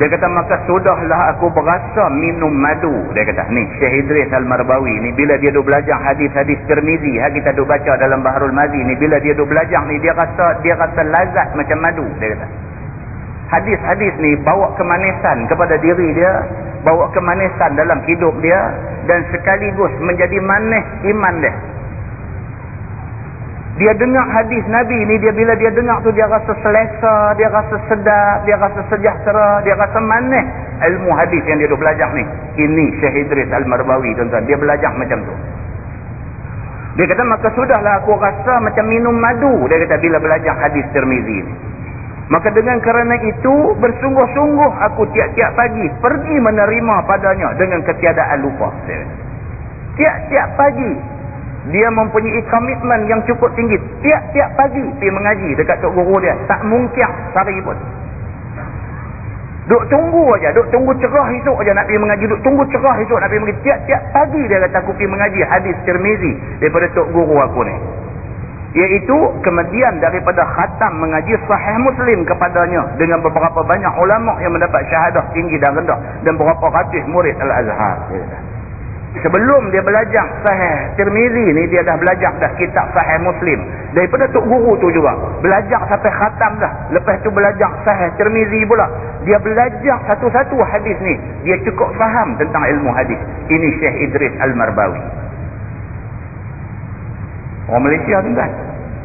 Dia kata maka sudahlah aku berasa minum madu. Dia kata ni Syekh Idris Al-Marbawi ni bila dia duk belajar hadis-hadis Tirmizi, ha kita duk baca dalam Baharul Mazi ni bila dia duk belajar ni dia rasa dia rasa lazat macam madu dia kata hadis-hadis ni bawa kemanisan kepada diri dia bawa kemanisan dalam hidup dia dan sekaligus menjadi manis iman dia dia dengar hadis Nabi ni dia bila dia dengar tu dia rasa selesa dia rasa sedap dia rasa sejahtera dia rasa manis. Ilmu hadis yang dia duk belajar ni. Ini Syekh Idris Al-Marbawi tuan-tuan. Dia belajar macam tu. Dia kata maka sudahlah aku rasa macam minum madu. Dia kata bila belajar hadis Tirmizi ni. Maka dengan kerana itu bersungguh-sungguh aku tiap-tiap pagi pergi menerima padanya dengan ketiadaan lupa. Tiap-tiap pagi dia mempunyai komitmen yang cukup tinggi. Tiap-tiap pagi pergi mengaji dekat tok guru dia tak mungkin sehari pun. Duk tunggu aja duk tunggu cerah esok aja nak pergi mengaji duk tunggu cerah esok nak pergi mengaji. Tiap-tiap pagi dia kata aku pergi mengaji hadis Tirmizi daripada tok guru aku ni. Iaitu kemudian daripada khatam mengaji sahih muslim kepadanya dengan beberapa banyak ulama yang mendapat syahadah tinggi dan rendah dan beberapa ratus murid Al-Azhar sebelum dia belajar sahih Tirmizi ni dia dah belajar dah kitab sahih muslim. Daripada tok guru tu juga. Belajar sampai khatam dah. Lepas tu belajar sahih Tirmizi pula. Dia belajar satu-satu hadis ni. Dia cukup faham tentang ilmu hadis. Ini Syekh Idris Al-Marbawi. Orang Malaysia tu kan.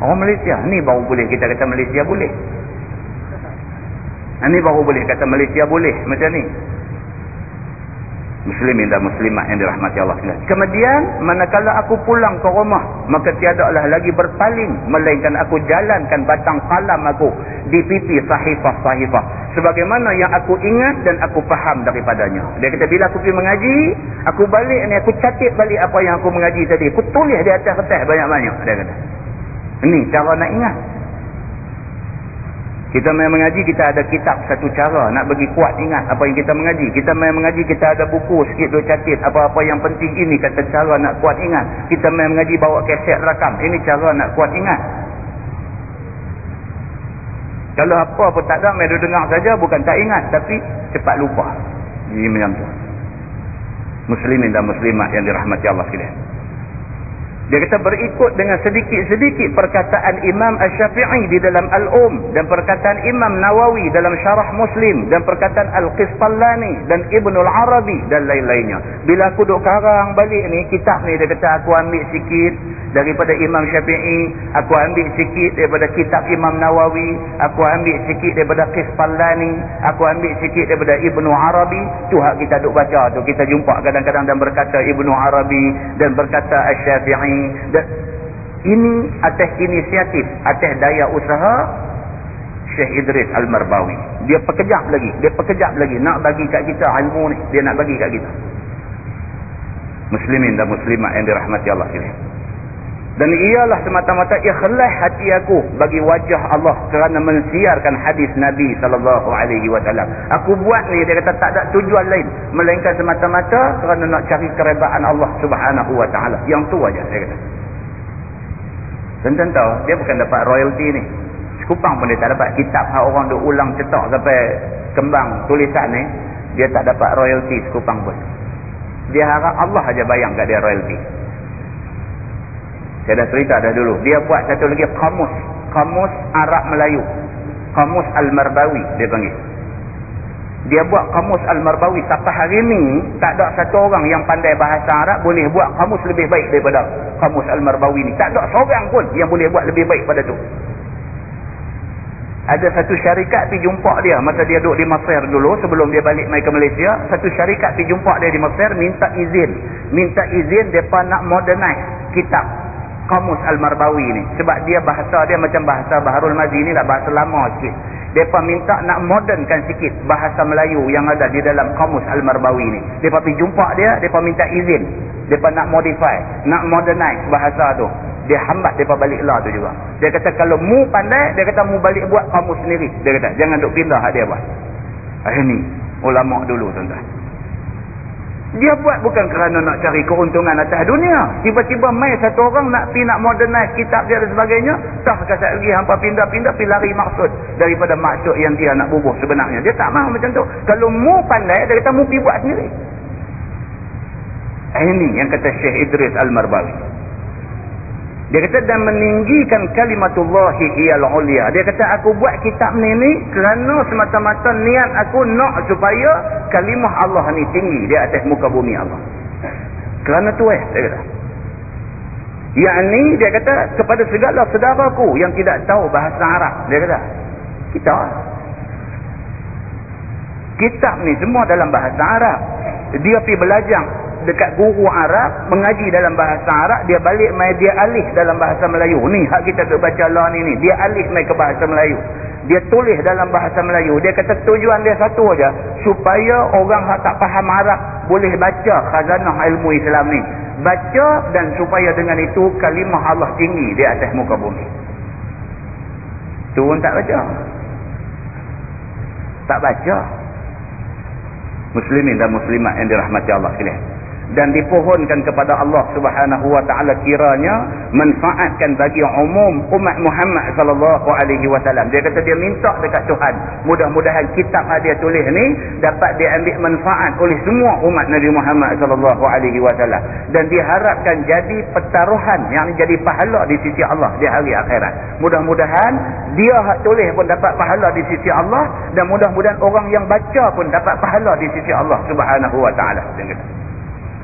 Orang Malaysia. Ni baru boleh kita kata Malaysia boleh. Ini baru boleh kata Malaysia boleh macam ni muslimin dan muslimat yang dirahmati Allah. Kemudian manakala aku pulang ke rumah, maka tiadalah lagi berpaling melainkan aku jalankan batang kalam aku di pipi sahifah-sahifah sebagaimana yang aku ingat dan aku faham daripadanya. Dia kata bila aku pergi mengaji, aku balik ni aku catat balik apa yang aku mengaji tadi. Aku tulis di atas kertas banyak-banyak dia kata. Ini cara nak ingat. Kita main mengaji, kita ada kitab satu cara nak bagi kuat ingat apa yang kita mengaji. Kita main mengaji, kita ada buku sikit dua catit apa-apa yang penting ini kata cara nak kuat ingat. Kita main mengaji bawa keset rakam. Ini cara nak kuat ingat. Kalau apa pun tak ada, main dengar saja bukan tak ingat tapi cepat lupa. Ini macam tu. Muslimin dan muslimat yang dirahmati Allah sekalian. Dia kata berikut dengan sedikit-sedikit perkataan Imam Ash-Syafi'i di dalam Al-Um dan perkataan Imam Nawawi dalam Syarah Muslim dan perkataan Al-Qisfallani dan Ibn Al-Arabi dan lain-lainnya. Bila aku duduk karang balik ni, kitab ni dia kata aku ambil sikit daripada Imam Syafi'i, aku ambil sikit daripada kitab Imam Nawawi, aku ambil sikit daripada Qisfallani, aku ambil sikit daripada Ibn Arabi. Tu hak kita duduk baca tu. Kita jumpa kadang-kadang dan berkata Ibn Arabi dan berkata Ash-Syafi'i dan ini atas inisiatif atas daya usaha Syekh Idris Al-Marbawi. Dia pekerjap lagi dia pekerjap lagi. Nak bagi kat kita ilmu ni dia nak bagi kat kita. Muslimin dan muslimat yang dirahmati Allah sekalian dan ialah semata-mata ikhlas hati aku bagi wajah Allah kerana mensiarkan hadis Nabi wasallam. Aku buat ni dia kata tak ada tujuan lain melainkan semata-mata kerana nak cari keredaan Allah Subhanahu wa taala. Yang tu aja dia kata. Tentang tahu dia bukan dapat royalty ni. Sekupang pun dia tak dapat kitab hak orang duk ulang cetak sampai kembang tulisan ni dia tak dapat royalty sekupang pun. Dia harap Allah aja bayang kat dia royalty. Saya dah cerita dah dulu. Dia buat satu lagi kamus. Kamus Arab Melayu. Kamus Al-Marbawi dia panggil. Dia buat kamus Al-Marbawi. Sampai hari ini tak ada satu orang yang pandai bahasa Arab boleh buat kamus lebih baik daripada kamus Al-Marbawi ni. Tak ada seorang pun yang boleh buat lebih baik pada tu. Ada satu syarikat pergi jumpa dia masa dia duduk di Mesir dulu sebelum dia balik mai ke Malaysia. Satu syarikat pergi jumpa dia di Mesir minta izin. Minta izin mereka nak modernize kitab Kamus Al-Marbawi ni. Sebab dia bahasa dia macam bahasa Baharul Mazi ni lah. Bahasa lama sikit. Mereka minta nak modernkan sikit bahasa Melayu yang ada di dalam Kamus Al-Marbawi ni. Mereka pergi jumpa dia. Mereka minta izin. Mereka nak modify. Nak modernize bahasa tu. Dia hambat mereka balik lah tu juga. Dia kata kalau mu pandai. Dia kata mu balik buat kamus sendiri. Dia kata jangan duk pindah dia buat. Ini ulama dulu tuan-tuan. Dia buat bukan kerana nak cari keuntungan atas dunia. Tiba-tiba mai satu orang nak pi nak modernize kitab dia dan sebagainya. Tak kata lagi hampa pindah-pindah pi lari maksud. Daripada maksud yang dia nak bubuh sebenarnya. Dia tak mahu macam tu. Kalau mu pandai, dia kata mu pi buat sendiri. Ini yang kata Syekh Idris Al-Marbawi. Dia kata dan meninggikan kalimatullahi iyal ulia. Dia kata aku buat kitab ni ni kerana semata-mata niat aku nak supaya kalimah Allah ni tinggi di atas muka bumi Allah. Kerana tu eh dia kata. Yang ni dia kata kepada segala saudaraku yang tidak tahu bahasa Arab. Dia kata kita kitab ni semua dalam bahasa Arab. Dia pergi belajar dekat guru Arab mengaji dalam bahasa Arab dia balik mai dia alih dalam bahasa Melayu. Ni hak kita duk baca lah ni ni. Dia alih mai ke bahasa Melayu. Dia tulis dalam bahasa Melayu. Dia kata tujuan dia satu aja. Supaya orang yang tak faham Arab boleh baca khazanah ilmu Islam ni. Baca dan supaya dengan itu kalimah Allah tinggi di atas muka bumi. Turun tak baca. Tak baca. Muslimin dan muslimat yang dirahmati Allah sekalian dan dipohonkan kepada Allah Subhanahu wa taala kiranya manfaatkan bagi umum umat Muhammad sallallahu alaihi wasallam. Dia kata dia minta dekat Tuhan, mudah-mudahan kitab yang dia tulis ni dapat diambil manfaat oleh semua umat Nabi Muhammad sallallahu alaihi wasallam dan diharapkan jadi pertaruhan yang jadi pahala di sisi Allah di hari akhirat. Mudah-mudahan dia hak tulis pun dapat pahala di sisi Allah dan mudah-mudahan orang yang baca pun dapat pahala di sisi Allah Subhanahu wa taala. Kata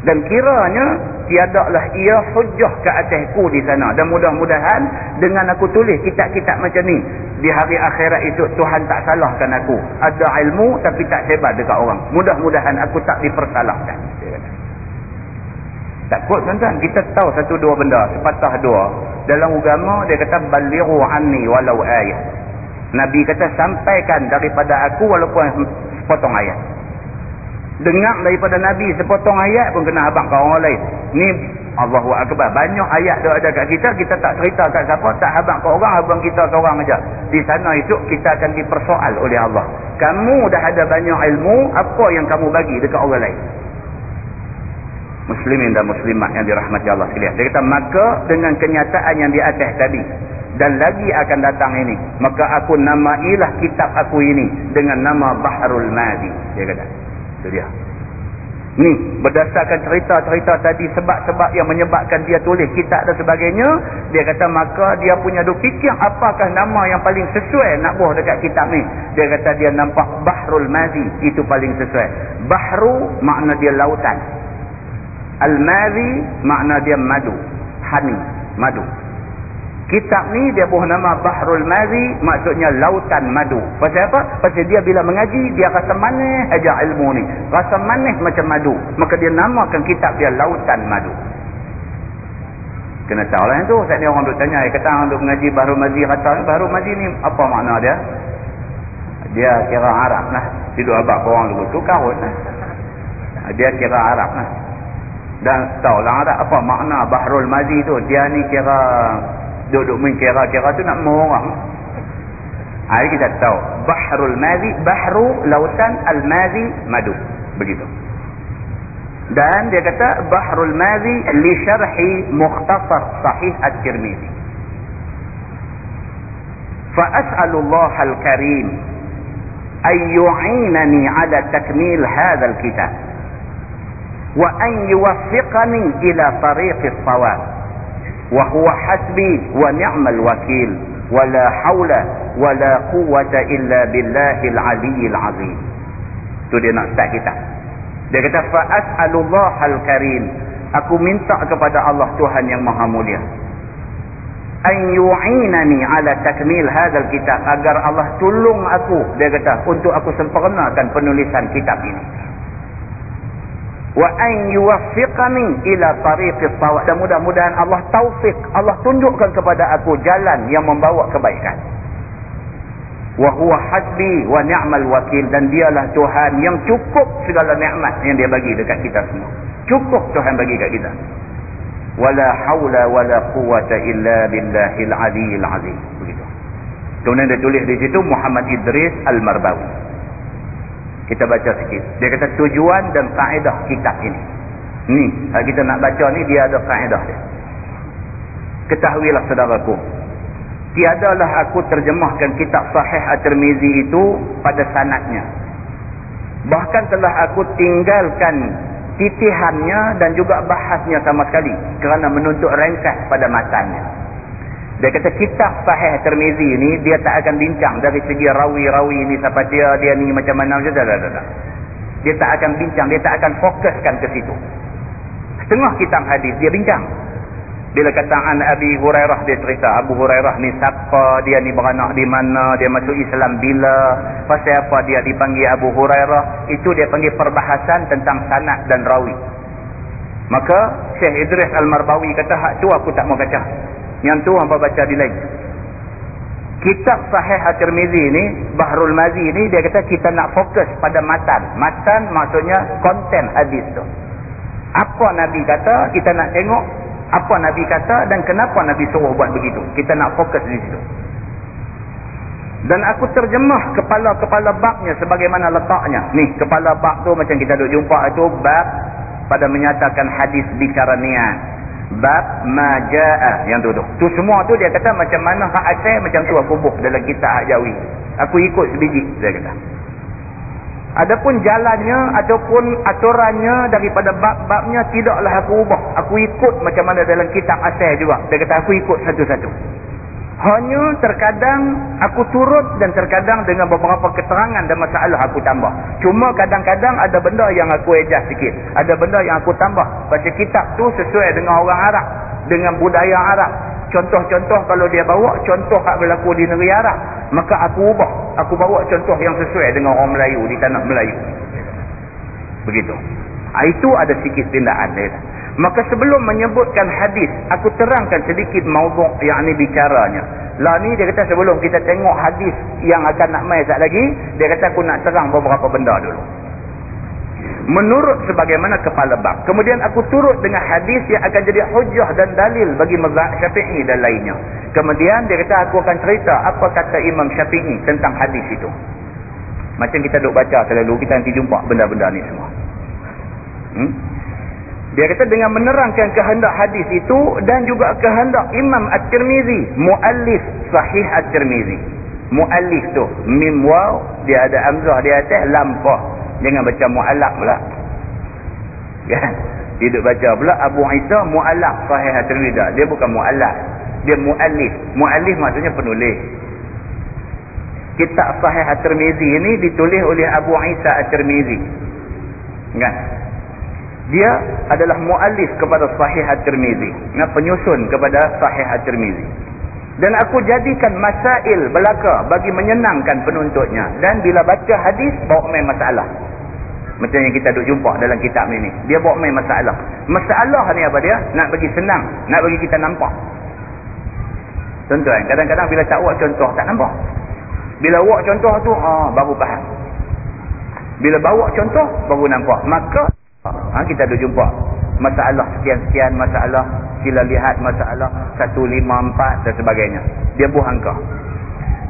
dan kiranya tiadalah ia hujah ke atasku di sana. Dan mudah-mudahan dengan aku tulis kitab-kitab macam ni di hari akhirat itu Tuhan tak salahkan aku. Ada ilmu tapi tak sebar dekat orang. Mudah-mudahan aku tak dipersalahkan. Takut tuan-tuan? Kita tahu satu dua benda. Sepatah dua. Dalam agama dia kata baliru anni walau ayat. Nabi kata sampaikan daripada aku walaupun sepotong ayat dengar daripada Nabi sepotong ayat pun kena habang ke orang lain. Ni Allahu Akbar. Banyak ayat dia ada kat kita kita tak cerita kat siapa tak habang ke orang habang kita seorang aja. Di sana itu kita akan dipersoal oleh Allah. Kamu dah ada banyak ilmu apa yang kamu bagi dekat orang lain? Muslimin dan muslimat yang dirahmati Allah sekalian. Dia kata maka dengan kenyataan yang di atas tadi dan lagi akan datang ini maka aku namailah kitab aku ini dengan nama Bahrul Madi dia kata itu dia. Ni berdasarkan cerita-cerita tadi sebab-sebab yang menyebabkan dia tulis kitab dan sebagainya, dia kata maka dia punya duk fikir apakah nama yang paling sesuai nak buah dekat kitab ni. Dia kata dia nampak Bahrul Mazi itu paling sesuai. Bahru makna dia lautan. Al-Mazi makna dia madu. Honey, madu. Kitab ni dia buah nama Bahrul Mazi maksudnya lautan madu. Pasal apa? Pasal dia bila mengaji dia rasa manis aja ilmu ni. Rasa manis macam madu. Maka dia namakan kitab dia lautan madu. Kena tahu lah yang tu. Saat ni orang duk tanya. Dia kata orang duk mengaji Bahrul Mazi kata Bahrul Mazi ni apa makna dia? Dia kira Arab lah. Tidur abad korang dulu tu kawut lah. Dia kira Arab lah. Dan tahu lah apa makna Bahrul Mazi tu. Dia ni kira duduk menkira-kira tu nak orang hari kita tahu bahrul mazi bahru lautan al-mazi madu begitu dan dia kata bahrul mazi li syarhi mukhtasar sahih at-tirmizi fa as'alu Allah al-karim ay yu'inani ala takmil hadha al-kitab wa an yuwaffiqani ila wa huwa hasbi wa ni'mal wakil. Wa la hawla wa la quwata illa billahil aliyyil azim. Tu dia nak start kita. Dia kata fa'as'alullahal karim. Aku minta kepada Allah Tuhan yang maha mulia. An yu'inani ala takmil hadzal kitab. Agar Allah tolong aku dia kata untuk aku sempurnakan penulisan kitab ini wa an yuwaffiqani ila tariqis sawab dan mudah-mudahan Allah taufik Allah tunjukkan kepada aku jalan yang membawa kebaikan. Wa huwa hasbi wa ni'mal wakil. Dan dialah Tuhan yang cukup segala nikmat yang dia bagi dekat kita semua. Cukup Tuhan bagi dekat kita. Wala haula wala quwata illa billahil aliyil azim. Begitu. Kemudian dia tulis di situ Muhammad Idris Al-Marbawi kita baca sikit. Dia kata tujuan dan kaedah kitab ini. Ni, kalau kita nak baca ni dia ada kaedah dia. Ketahuilah saudaraku. Tiadalah aku terjemahkan kitab sahih At-Tirmizi itu pada sanatnya. Bahkan telah aku tinggalkan titihannya dan juga bahasnya sama sekali. Kerana menuntut ringkas pada matanya. Dia kata kitab sahih termizi ni dia tak akan bincang dari segi rawi-rawi ni siapa dia, dia ni macam mana saja. Tak, tak, tak. Dia tak akan bincang, dia tak akan fokuskan ke situ. Setengah kitab hadis dia bincang. Bila kata an Abi Hurairah dia cerita Abu Hurairah ni siapa, dia ni beranak di mana, dia masuk Islam bila, pasal apa dia dipanggil Abu Hurairah, itu dia panggil perbahasan tentang sanad dan rawi. Maka Syekh Idris Al-Marbawi kata hak tu aku tak mau kacau. Yang tu hampa baca di lain. kitab sahih At-Tirmizi ni Bahrul Mazi ni dia kata kita nak fokus pada matan. Matan maksudnya konten hadis tu. Apa Nabi kata kita nak tengok apa Nabi kata dan kenapa Nabi suruh buat begitu. Kita nak fokus di situ. Dan aku terjemah kepala-kepala babnya sebagaimana letaknya. Ni kepala bab tu macam kita duk jumpa itu bab pada menyatakan hadis bicara niat bab majaa yang tu tu tu semua tu dia kata macam mana hak asal macam tu aku buh dalam kitab hak jawi. Aku ikut sebiji dia kata. Adapun jalannya ataupun aturannya daripada bab-babnya tidaklah aku ubah. Aku ikut macam mana dalam kitab asal juga. Dia kata aku ikut satu-satu hanya terkadang aku turut dan terkadang dengan beberapa keterangan dan masalah aku tambah. Cuma kadang-kadang ada benda yang aku adjust sikit. Ada benda yang aku tambah. Baca kitab tu sesuai dengan orang Arab. Dengan budaya Arab. Contoh-contoh kalau dia bawa contoh yang berlaku di negeri Arab. Maka aku ubah. Aku bawa contoh yang sesuai dengan orang Melayu di tanah Melayu. Begitu. Ha, itu ada sikit tindakan dia. Maka sebelum menyebutkan hadis, aku terangkan sedikit maudhu' yang ini bicaranya. Lah ni dia kata sebelum kita tengok hadis yang akan nak mai sekejap lagi, dia kata aku nak terang beberapa benda dulu. Menurut sebagaimana kepala bab. Kemudian aku turut dengan hadis yang akan jadi hujah dan dalil bagi mazhab syafi'i dan lainnya. Kemudian dia kata aku akan cerita apa kata Imam Syafi'i tentang hadis itu. Macam kita duk baca selalu, kita nanti jumpa benda-benda ni semua. Hmm? Dia kata dengan menerangkan kehendak hadis itu dan juga kehendak Imam At-Tirmizi, muallif Sahih At-Tirmizi. Muallif tu mim waw dia ada hamzah di atas lam fa. Jangan baca muallaf pula. Kan? Dia baca pula Abu Isa muallaf Sahih At-Tirmizi. Dia bukan muallaf. Dia muallif. Muallif maksudnya penulis. Kitab Sahih At-Tirmizi ini ditulis oleh Abu Isa At-Tirmizi. Kan? Dia adalah muallif kepada sahih at-tirmizi. Nah penyusun kepada sahih at-tirmizi. Dan aku jadikan masail belaka bagi menyenangkan penuntutnya. Dan bila baca hadis bawa main masalah. Macam yang kita duk jumpa dalam kitab ni. Dia bawa main masalah. Masalah ni apa dia? Nak bagi senang. Nak bagi kita nampak. Tuan-tuan kadang-kadang bila tak buat contoh tak nampak. Bila buat contoh tu ah baru faham. Bila bawa contoh baru nampak. Maka Ha, kita ada jumpa. Masalah sekian-sekian masalah sila lihat masalah 154 dan sebagainya. Dia buah angka.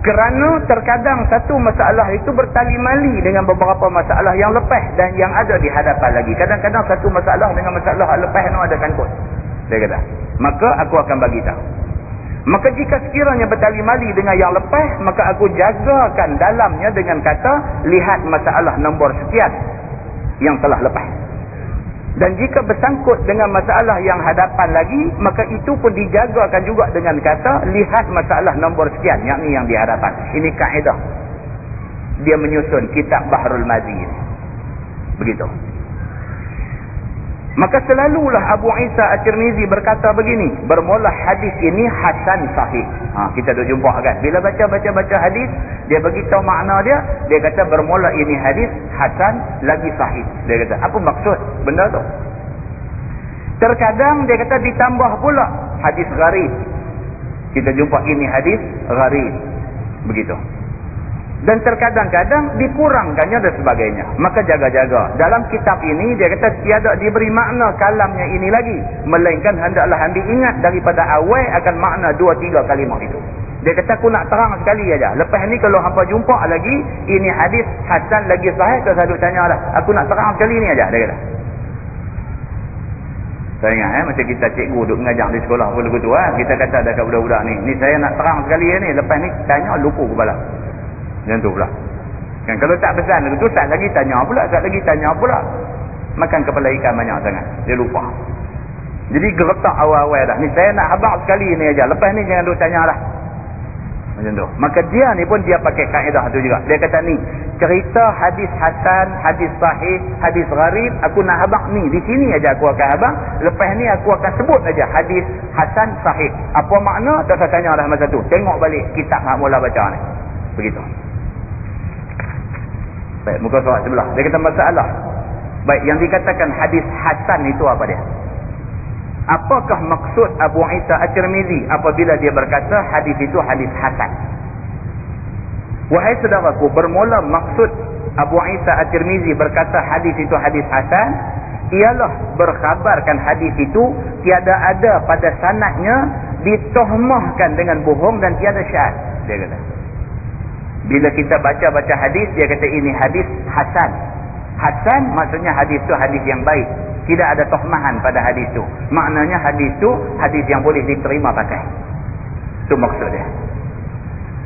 Kerana terkadang satu masalah itu bertali mali dengan beberapa masalah yang lepas dan yang ada di hadapan lagi. Kadang-kadang satu masalah dengan masalah lepas itu ada kangkut dia kata maka aku akan bagi tahu. Maka jika sekiranya bertali mali dengan yang lepas maka aku jagakan dalamnya dengan kata lihat masalah nombor sekian yang telah lepas dan jika bersangkut dengan masalah yang hadapan lagi, maka itu pun dijagakan juga dengan kata, lihat masalah nombor sekian, yang ini yang dihadapan. Ini kaedah. Dia menyusun kitab Bahrul Mazi ini. Begitu. Maka selalulah Abu Isa At-Tirmizi berkata begini, bermula hadis ini hasan sahih. Ha, kita dah jumpa kan. Bila baca-baca-baca hadis, dia beritahu makna dia, dia kata bermula ini hadis hasan lagi sahih. Dia kata, apa maksud benda tu? Terkadang dia kata ditambah pula hadis gharib. Kita jumpa ini hadis gharib. Begitu dan terkadang-kadang dikurangkannya dan sebagainya maka jaga-jaga dalam kitab ini dia kata tiada diberi makna kalamnya ini lagi melainkan hendaklah ambil ingat daripada awal akan makna dua tiga kalimah itu dia kata aku nak terang sekali aja. lepas ni kalau hampa jumpa lagi ini hadis hasan lagi sahih tak selalu tanya lah aku nak terang sekali ni aja. dia kata saya ingat eh, macam kita cikgu duduk mengajar di sekolah pun begitu eh. kita kata dekat budak-budak ni ni saya nak terang sekali eh, ni lepas ni tanya lupa kepala yang tu pula. Kan kalau tak pesan tu tak lagi tanya pula, tak lagi tanya pula. Makan kepala ikan banyak sangat. Dia lupa. Jadi geretak awal-awal dah. Ni saya nak habaq sekali ni aja. Lepas ni jangan duk tanya lah. Macam tu. Maka dia ni pun dia pakai kaedah tu juga. Dia kata ni, cerita hadis hasan, hadis sahih, hadis gharib, aku nak habaq ni. Di sini aja aku akan habaq. Lepas ni aku akan sebut aja hadis hasan sahih. Apa makna? Tak saya tanya dah masa tu. Tengok balik kitab nak mula baca ni. Begitu. Baik, muka surat sebelah. Dia kata masalah. Baik, yang dikatakan hadis Hasan itu apa dia? Apakah maksud Abu Isa At-Tirmizi apabila dia berkata hadis itu hadis Hasan? Wahai saudaraku, bermula maksud Abu Isa At-Tirmizi berkata hadis itu hadis Hasan, ialah berkhabarkan hadis itu tiada ada pada sanatnya ditohmahkan dengan bohong dan tiada syahad. Dia kata. Bila kita baca-baca hadis, dia kata ini hadis Hasan. Hasan maksudnya hadis itu hadis yang baik. Tidak ada tohmahan pada hadis itu. Maknanya hadis itu hadis yang boleh diterima pakai. Itu maksudnya.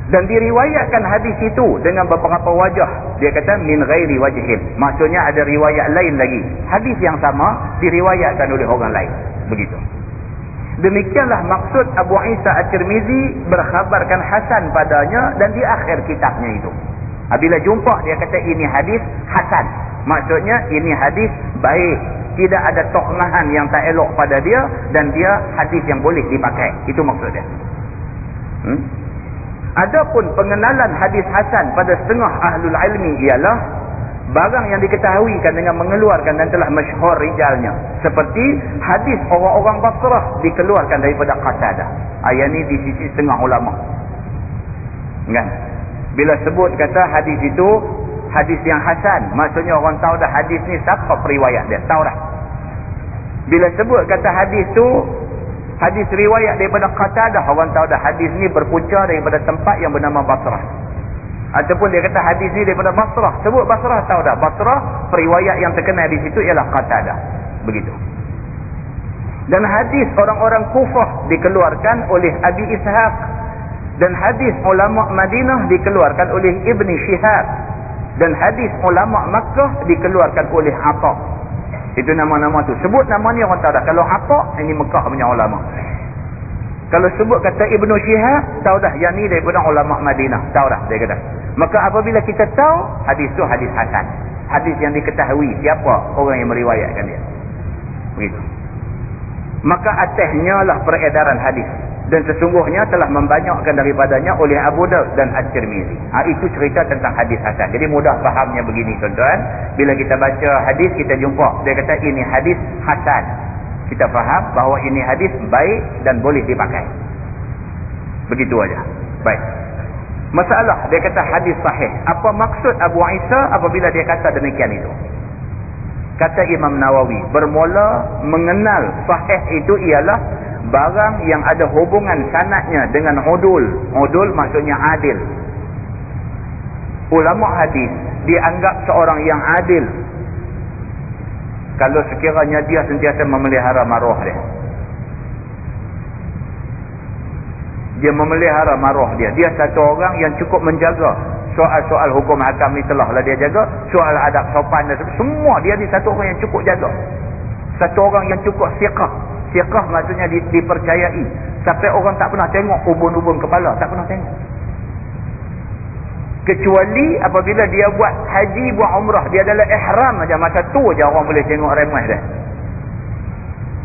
Dan diriwayatkan hadis itu dengan beberapa wajah. Dia kata min ghairi wajhin. Maksudnya ada riwayat lain lagi. Hadis yang sama diriwayatkan oleh orang lain. Begitu. Demikianlah maksud Abu Isa At-Tirmizi berkhabarkan Hasan padanya dan di akhir kitabnya itu. Bila jumpa dia kata ini hadis Hasan. Maksudnya ini hadis baik. Tidak ada toknahan yang tak elok pada dia. Dan dia hadis yang boleh dipakai. Itu maksudnya. Hmm? Adapun pengenalan hadis Hasan pada setengah ahlul ilmi ialah barang yang diketahuikan dengan mengeluarkan dan telah masyhur rijalnya. Seperti hadis orang-orang Basrah dikeluarkan daripada Qatadah. Ayat ni di sisi setengah ulama. Kan? Bila sebut kata hadis itu hadis yang hasan. Maksudnya orang tahu dah hadis ni siapa periwayat dia. Tahu dah? Bila sebut kata hadis tu hadis riwayat daripada Qatadah orang tahu dah hadis ni berpunca daripada tempat yang bernama Basrah ataupun dia kata hadis ni daripada Basrah. Sebut Basrah tahu dah. Basrah periwayat yang terkenal di situ ialah Qatadah begitu. Dan hadis orang-orang Kufah dikeluarkan oleh Abi Ishaq. Dan hadis ulama Madinah dikeluarkan oleh Ibn Shihab. Dan hadis ulama Makkah dikeluarkan oleh Atta. Itu nama-nama tu. Sebut nama ni orang tahu dah. Kalau apa, ini Mekah punya ulama. Kalau sebut kata Ibn Syihab, tahu dah. Yang ni daripada ulama Madinah. Tahu dah dia kata. Maka apabila kita tahu, hadis tu hadis Hasan. Hadis yang diketahui siapa orang yang meriwayatkan dia. Begitu. Maka atasnya lah peredaran hadis dan sesungguhnya telah membanyakkan daripadanya oleh Abu Daud dan At-Tirmizi. Ha, itu cerita tentang hadis hasan. Jadi mudah fahamnya begini tuan-tuan. Bila kita baca hadis kita jumpa dia kata ini hadis hasan. Kita faham bahawa ini hadis baik dan boleh dipakai. Begitu aja. Baik. Masalah dia kata hadis sahih. Apa maksud Abu Isa apabila dia kata demikian itu? Kata Imam Nawawi, bermula mengenal sahih itu ialah barang yang ada hubungan sanatnya dengan udul. Udul maksudnya adil. Ulama hadis dianggap seorang yang adil. Kalau sekiranya dia sentiasa memelihara maruah dia. Dia memelihara maruah dia. Dia satu orang yang cukup menjaga soal-soal hukum hakam ni telahlah dia jaga. Soal adab sopan dan semua dia ni satu orang yang cukup jaga. Satu orang yang cukup siqah Fiqah maksudnya di, dipercayai. Sampai orang tak pernah tengok ubun-ubun kepala. Tak pernah tengok. Kecuali apabila dia buat haji, buat umrah. Dia adalah ihram saja. Masa tu je orang boleh tengok remah dia.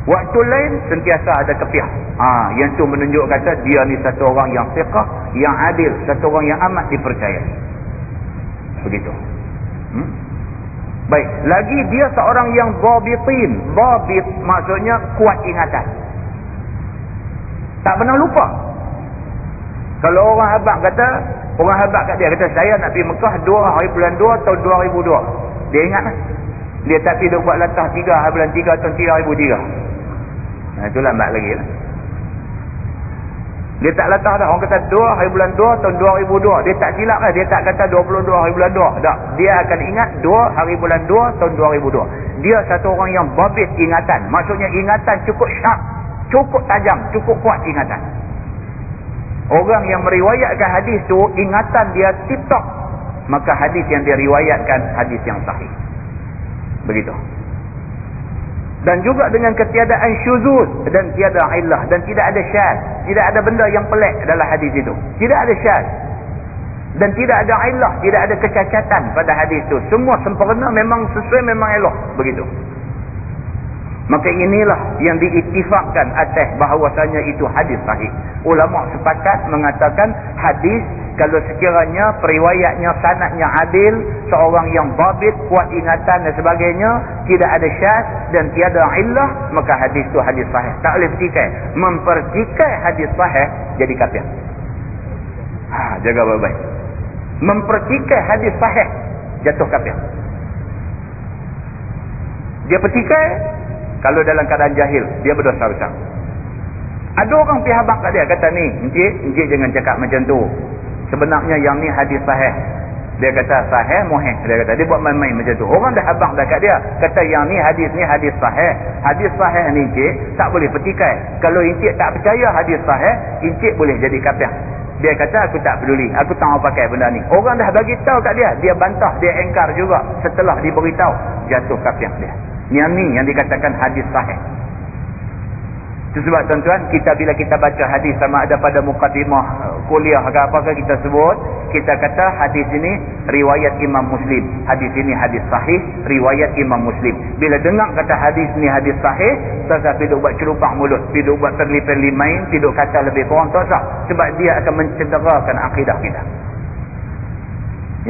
Waktu lain sentiasa ada kepiah. Ha, yang tu menunjuk kata dia ni satu orang yang fiqah, yang adil. Satu orang yang amat dipercayai. Begitu. Hmm? Baik, lagi dia seorang yang dhabitin. Dhabit maksudnya kuat ingatan. Tak pernah lupa. Kalau orang habak kata, orang habak kat dia kata saya nak pergi Mekah 2 hari bulan 2 tahun 2002. Dia ingat lah. Dia tak pergi buat latah 3 hari bulan 3 tahun 3003. Nah, itu lambat lagi lah. Dia tak latah dah. Orang kata 2 hari bulan 2 tahun 2002. Dia tak silap lah. Dia tak kata 22 hari bulan 2. Tak. Dia akan ingat 2 hari bulan 2 tahun 2002. Dia satu orang yang babit ingatan. Maksudnya ingatan cukup syak. Cukup tajam. Cukup kuat ingatan. Orang yang meriwayatkan hadis tu ingatan dia tip-top. Maka hadis yang dia riwayatkan hadis yang sahih. Begitu. Dan juga dengan ketiadaan syuzuz dan tiada illah dan tidak ada syad tidak ada benda yang pelik dalam hadis itu. Tidak ada syad dan tidak ada illah tidak ada kecacatan pada hadis itu semua sempurna memang sesuai memang elok. Begitu maka inilah yang diiktifakkan atas bahawasanya itu hadis sahih. Ulama sepakat mengatakan hadis kalau sekiranya periwayatnya sanatnya adil seorang yang babit kuat ingatan dan sebagainya tidak ada syas dan tiada illah maka hadis itu hadis sahih. Tak boleh pertikai mempertikai hadis sahih jadi kafir. Ha, jaga baik-baik. Mempertikai hadis sahih jatuh kafir. Dia petikai kalau dalam keadaan jahil dia berdosa besar. Ada orang pergi habak kat dia kata ni encik encik jangan cakap macam tu. Sebenarnya yang ni hadis sahih. Dia kata sahih muhih. Dia kata dia buat main-main macam tu. Orang dah habak dah kat dia kata yang ni hadis ni hadis sahih. Hadis sahih ni encik tak boleh petikai. Kalau encik tak percaya hadis sahih encik boleh jadi kafir. Dia kata aku tak peduli. Aku tak mau pakai benda ni. Orang dah bagi tahu kat dia dia bantah dia engkar juga setelah diberitahu jatuh kafir dia yang ni yang dikatakan hadis sahih. Itu sebab tuan-tuan, kita bila kita baca hadis sama ada pada mukadimah uh, kuliah ke apakah kita sebut, kita kata hadis ini riwayat Imam Muslim. Hadis ini hadis sahih, riwayat Imam Muslim. Bila dengar kata hadis ini hadis sahih, tak tidak buat celupak mulut, tidak buat terli-perli main, tidak kata lebih kurang, tak sah. Sebab dia akan mencederakan akidah kita.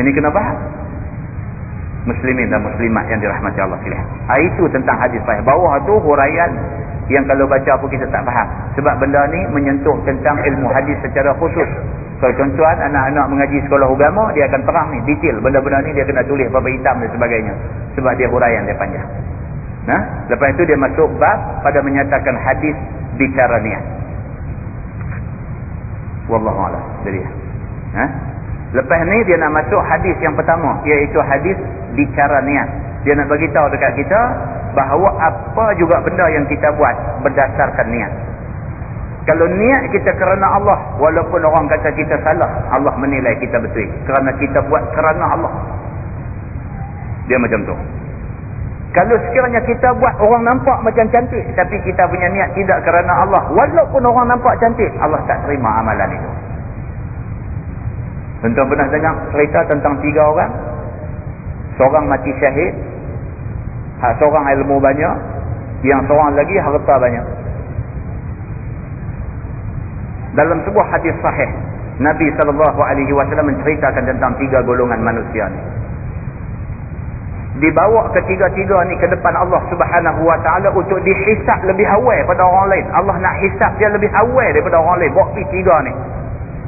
Ini kena faham muslimin dan muslimat yang dirahmati Allah sekalian. Ha, itu tentang hadis sahih. Bawah tu huraian yang kalau baca apa kita tak faham. Sebab benda ni menyentuh tentang ilmu hadis secara khusus. Kalau tuan-tuan anak-anak mengaji sekolah agama, dia akan terang ni, detail. Benda-benda ni dia kena tulis apa hitam dan sebagainya. Sebab dia huraian dia panjang. Nah, lepas itu dia masuk bab pada menyatakan hadis bicara niat. Wallahu a'lam. Jadi, ha? Lepas ni dia nak masuk hadis yang pertama iaitu hadis bicara niat. Dia nak bagi tahu dekat kita bahawa apa juga benda yang kita buat berdasarkan niat. Kalau niat kita kerana Allah walaupun orang kata kita salah, Allah menilai kita betul kerana kita buat kerana Allah. Dia macam tu. Kalau sekiranya kita buat orang nampak macam cantik tapi kita punya niat tidak kerana Allah walaupun orang nampak cantik, Allah tak terima amalan itu. Tuan pernah dengar cerita tentang tiga orang. Seorang mati syahid. Hak seorang ilmu banyak. Yang seorang lagi harta banyak. Dalam sebuah hadis sahih. Nabi SAW menceritakan tentang tiga golongan manusia ni. Dibawa ketiga-tiga ni ke depan Allah subhanahu wa ta'ala untuk dihisap lebih awal pada orang lain. Allah nak hisap dia lebih awal daripada orang lain. Bawa pergi tiga ni.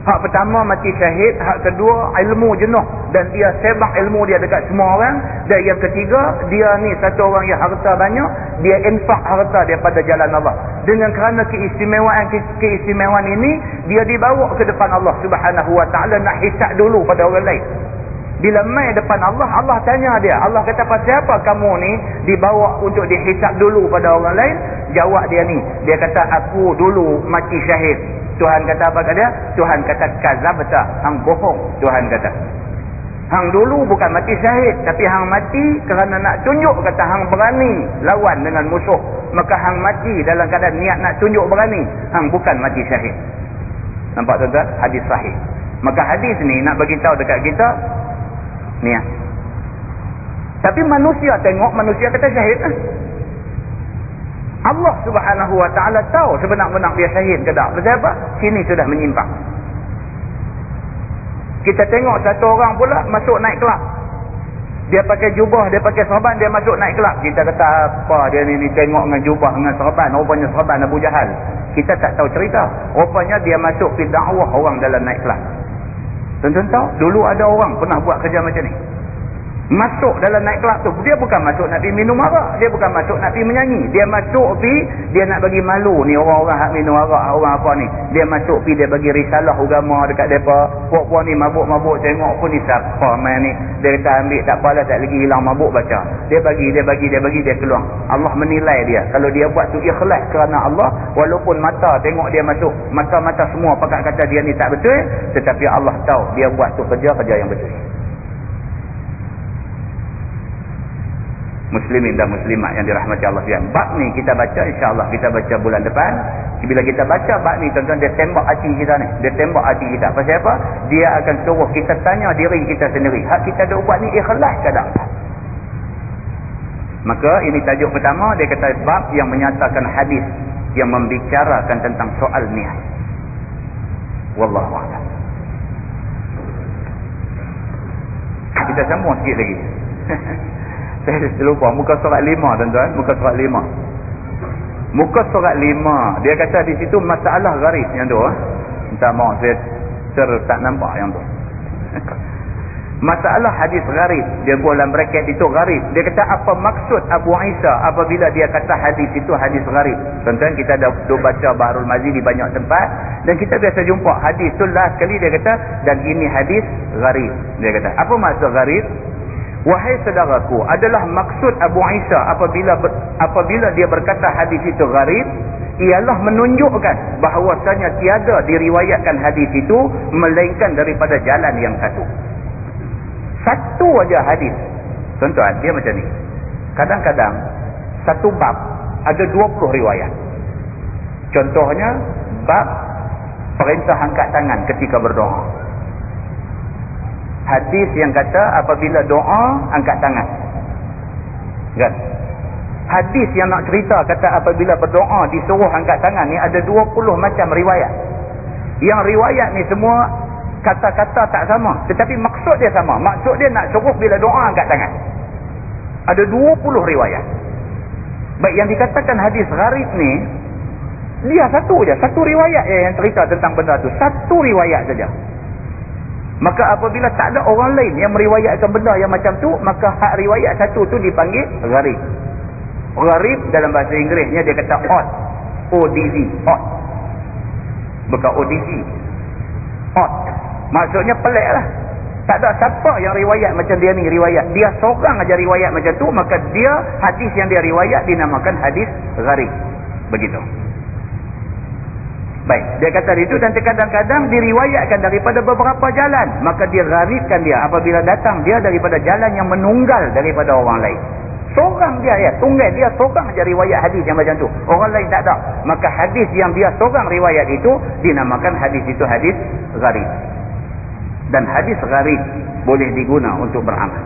Hak pertama mati syahid, hak kedua ilmu jenuh dan dia sebab ilmu dia dekat semua orang dan yang ketiga dia ni satu orang yang harta banyak, dia infak harta daripada jalan Allah. Dengan kerana keistimewaan keistimewaan ini dia dibawa ke depan Allah Subhanahu wa taala nak hisab dulu pada orang lain. Bila mai depan Allah, Allah tanya dia. Allah kata, pasal apa kamu ni dibawa untuk dihisap dulu pada orang lain? Jawab dia ni. Dia kata, aku dulu mati syahid. Tuhan kata apa kata dia? Tuhan kata kazabta, hang bohong. Tuhan kata. Hang dulu bukan mati syahid, tapi hang mati kerana nak tunjuk kata hang berani lawan dengan musuh. Maka hang mati dalam keadaan niat nak tunjuk berani. Hang bukan mati syahid. Nampak tuan-tuan? Hadis sahih. Maka hadis ni nak bagi tahu dekat kita niat. Tapi manusia tengok manusia kata syahid. Eh? Allah subhanahu wa ta'ala tahu sebenar-benar dia syahid ke tak. Sebab apa? Sini sudah menyimpang. Kita tengok satu orang pula masuk naik kelab. Dia pakai jubah, dia pakai serban, dia masuk naik kelab. Kita kata apa dia ni, ni tengok dengan jubah, dengan serban. Rupanya serban Abu Jahal. Kita tak tahu cerita. Rupanya dia masuk ke dakwah orang dalam naik kelab. Tuan-tuan tahu? Dulu ada orang pernah buat kerja macam ni masuk dalam naik kelab tu dia bukan masuk nak pergi minum arak dia bukan masuk nak pergi menyanyi. Dia masuk pergi dia nak bagi malu ni orang-orang hak minum arak orang apa ni. Dia masuk pergi dia bagi risalah agama dekat mereka. Puak-puak ni mabuk-mabuk tengok pun ni siapa main ni? Dia kata ambil tak apalah tak lagi hilang mabuk baca. Dia bagi dia bagi dia bagi dia keluar. Allah menilai dia. Kalau dia buat tu ikhlas kerana Allah walaupun mata tengok dia masuk mata-mata semua pakat kata dia ni tak betul tetapi Allah tahu dia buat tu kerja-kerja yang betul muslimin dan muslimat yang dirahmati Allah sekalian. Bab ni kita baca insya-Allah kita baca bulan depan. Bila kita baca bab ni tuan-tuan dia tembak hati kita ni. Dia tembak hati kita. Pasal apa? Dia akan suruh kita tanya diri kita sendiri. Hak kita dah buat ni ikhlas ke tak? Maka ini tajuk pertama dia kata bab yang menyatakan hadis yang membicarakan tentang soal niat. Wallahu a'lam. Kita sambung sikit lagi. Saya lupa muka surat lima tuan-tuan, muka surat lima. Muka surat lima, dia kata di situ masalah garis yang tu. Eh. Minta maaf saya ter tak nampak yang tu. Masalah hadis gharib. Dia buat dalam bracket itu gharib. Dia kata apa maksud Abu Isa apabila dia kata hadis itu hadis gharib. Tuan-tuan kita dah, dah baca Baharul Mazi di banyak tempat. Dan kita biasa jumpa hadis tu last kali dia kata. Dan ini hadis gharib. Dia kata apa maksud gharib? Wahai saudaraku adalah maksud Abu Isa apabila apabila dia berkata hadis itu gharib. Ialah menunjukkan bahawasanya tiada diriwayatkan hadis itu. Melainkan daripada jalan yang satu. Satu aja hadis. Tuan-tuan, dia macam ni. Kadang-kadang, satu bab ada 20 riwayat. Contohnya, bab perintah angkat tangan ketika berdoa. Hadis yang kata apabila doa, angkat tangan. Kan? Hadis yang nak cerita kata apabila berdoa disuruh angkat tangan ni ada 20 macam riwayat. Yang riwayat ni semua kata-kata tak sama tetapi maksud dia sama maksud dia nak suruh bila doa angkat tangan ada 20 riwayat baik yang dikatakan hadis gharib ni dia satu je satu riwayat je yang cerita tentang benda tu satu riwayat saja maka apabila tak ada orang lain yang meriwayatkan benda yang macam tu maka hak riwayat satu tu dipanggil gharib gharib dalam bahasa Inggerisnya dia kata odd ODZ odd bukan ODZ odd Maksudnya pelik lah. Tak ada siapa yang riwayat macam dia ni riwayat. Dia seorang aja riwayat macam tu. Maka dia hadis yang dia riwayat dinamakan hadis gharib. Begitu. Baik. Dia kata itu dan kadang-kadang diriwayatkan daripada beberapa jalan. Maka dia gharibkan dia apabila datang dia daripada jalan yang menunggal daripada orang lain. Seorang dia ya, tunggal dia seorang aja riwayat hadis yang macam tu. Orang lain tak ada. Maka hadis yang dia seorang riwayat itu dinamakan hadis itu hadis gharib dan hadis gharib boleh diguna untuk beramal.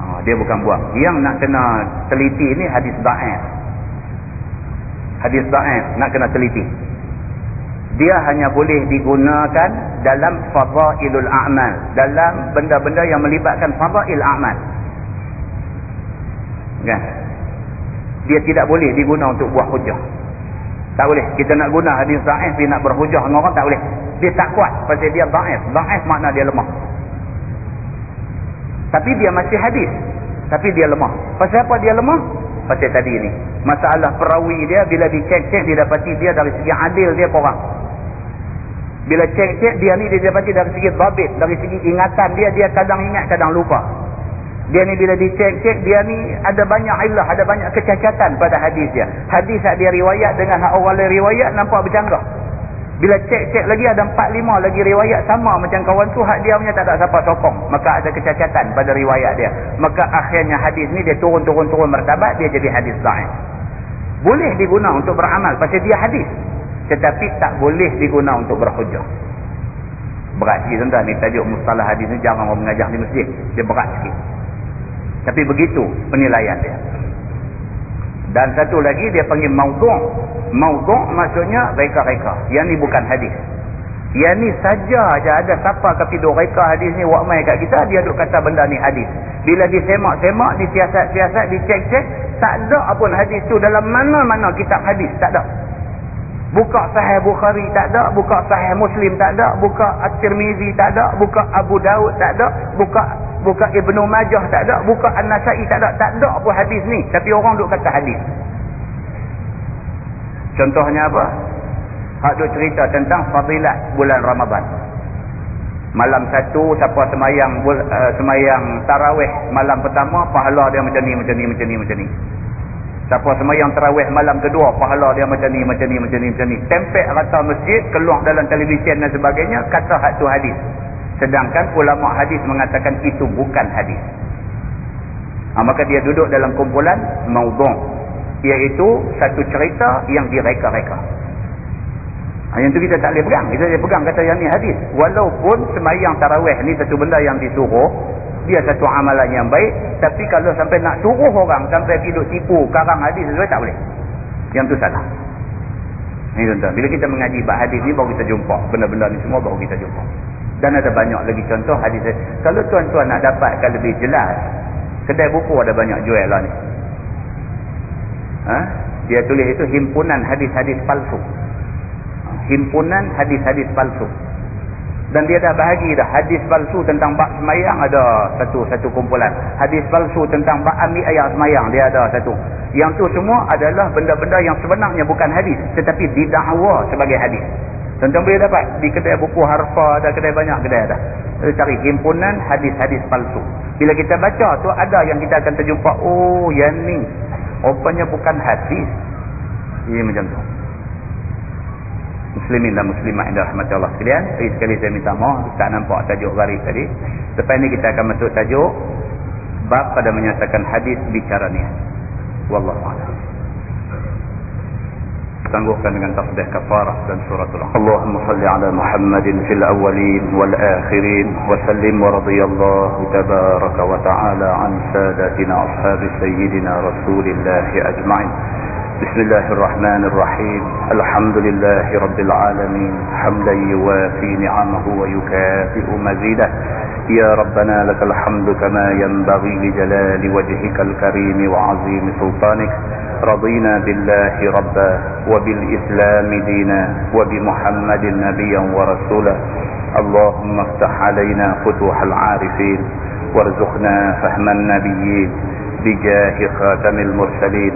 Ha, dia bukan buang. Yang nak kena teliti ni hadis da'if. Hadis da'if nak kena teliti. Dia hanya boleh digunakan dalam fadailul a'mal. Dalam benda-benda yang melibatkan fadail a'mal. Kan? Dia tidak boleh diguna untuk buat hujah. Tak boleh. Kita nak guna hadis da'if, dia nak berhujah dengan orang, tak boleh dia tak kuat pasal dia da'if da'if makna dia lemah tapi dia masih hadis tapi dia lemah pasal apa dia lemah pasal tadi ni masalah perawi dia bila dicek-cek dia dapati dia dari segi adil dia korang bila cek-cek dia ni dia dapati dari segi babit dari segi ingatan dia dia kadang ingat kadang lupa dia ni bila dicek-cek dia ni ada banyak ilah ada banyak kecacatan pada hadis dia hadis yang dia riwayat dengan orang lain riwayat nampak bercanggah bila cek-cek lagi ada empat lima lagi riwayat sama macam kawan tu hak dia punya tak ada siapa sokong. Maka ada kecacatan pada riwayat dia. Maka akhirnya hadis ni dia turun-turun-turun martabat dia jadi hadis da'if. Boleh diguna untuk beramal pasal dia hadis. Tetapi tak boleh diguna untuk berhujah. Berat sikit tuan-tuan ni tajuk mustalah hadis ni jarang orang mengajar di masjid. Dia berat sikit. Tapi begitu penilaian dia. Dan satu lagi dia panggil maudhu' maudhu' maksudnya reka-reka yang ni bukan hadis yang ni saja aja ada siapa kata duk reka hadis ni wak mai kat kita dia duk kata benda ni hadis bila disemak-semak disiasat-siasat dicek-cek tak ada pun hadis tu dalam mana-mana kitab hadis tak ada buka sahih Bukhari tak ada buka sahih Muslim tak ada buka At-Tirmizi tak ada buka Abu Daud tak ada buka buka Ibnu Majah tak ada buka An-Nasai tak ada tak ada apa hadis ni. Tapi orang duk kata hadis. Contohnya apa? Hak duk cerita tentang fadilat bulan Ramadan. Malam satu siapa semayang uh, semayang tarawih malam pertama pahala dia macam ni macam ni macam ni macam ni siapa semayang tarawih malam kedua pahala dia macam ni macam ni macam ni macam ni tempek rata masjid keluar dalam televisyen dan sebagainya kata hak tu hadis Sedangkan ulama hadis mengatakan itu bukan hadis. Ha, maka dia duduk dalam kumpulan maudhu' iaitu satu cerita yang direka-reka. Ha, yang tu kita tak boleh pegang. Kita boleh pegang kata yang ni hadis. Walaupun semayang tarawih ni satu benda yang disuruh, dia satu amalan yang baik, tapi kalau sampai nak suruh orang sampai hidup tipu karang hadis, tak boleh. Yang tu salah. Ini tuan-tuan. Bila kita mengaji bab hadis ni baru kita jumpa. Benda-benda ni semua baru kita jumpa. Dan ada banyak lagi contoh hadis. Kalau tuan-tuan nak dapatkan lebih jelas, kedai buku ada banyak jual lah ni. Ha? Dia tulis itu himpunan hadis-hadis palsu. Himpunan hadis-hadis palsu. Dan dia dah bahagi dah. Hadis palsu tentang bak semayang ada satu satu kumpulan. Hadis palsu tentang bak ambil ayat semayang dia ada satu. Yang tu semua adalah benda-benda yang sebenarnya bukan hadis tetapi didakwa sebagai hadis. Tuan-tuan boleh dapat? Di kedai buku harfa ada kedai banyak kedai ada. Kita cari himpunan hadis-hadis palsu. Bila kita baca tu ada yang kita akan terjumpa oh yang ni. Rupanya bukan hadis. Ini macam tu muslimin dan muslimah yang dirahmati Allah sekalian. Sekali sekali saya minta maaf tak nampak tajuk garis tadi. Lepas ni kita akan masuk tajuk bab pada menyatakan hadis bicara ni wallahu a'lam. Tangguhkan dengan tasbih kafarah dan suratul Allahumma salli ala Muhammadin fil awwalin wal akhirin wa sallim wa radiyallahu tabaraka wa ta'ala an sadatina ashabi sayyidina rasulillah ajma'in بسم الله الرحمن الرحيم. الحمد لله رب العالمين. حمدا يوافي نعمه ويكافئ مزيده. يا ربنا لك الحمد كما ينبغي لجلال وجهك الكريم وعظيم سلطانك. رضينا بالله ربا وبالإسلام دينا وبمحمد نبيا ورسولا. اللهم افتح علينا فتوح العارفين. وارزقنا فهم النبيين. بجاه خاتم المرسلين.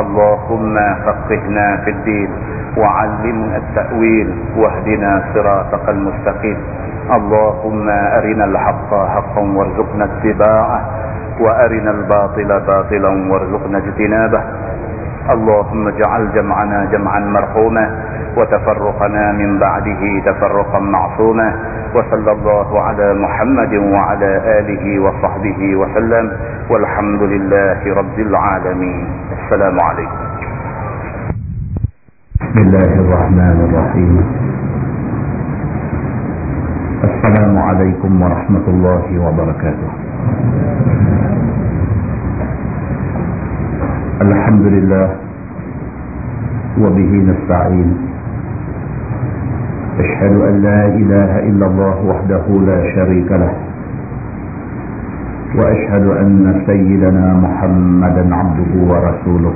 اللهم فقهنا في الدين وعلمنا التأويل واهدنا صراطك المستقيم. اللهم أرنا الحق حقا وارزقنا اتباعه وأرنا الباطل باطلا وارزقنا اجتنابه. اللهم اجعل جمعنا جمعا مرحوما وتفرقنا من بعده تفرقا معصوما. وصلى الله على محمد وعلى آله وصحبه وسلم والحمد لله رب العالمين. السلام عليكم. بسم الله الرحمن الرحيم. السلام عليكم ورحمة الله وبركاته. الحمد لله وبه نستعين أشهد أن لا إله إلا الله وحده لا شريك له. وأشهد أن سيدنا محمدا عبده ورسوله.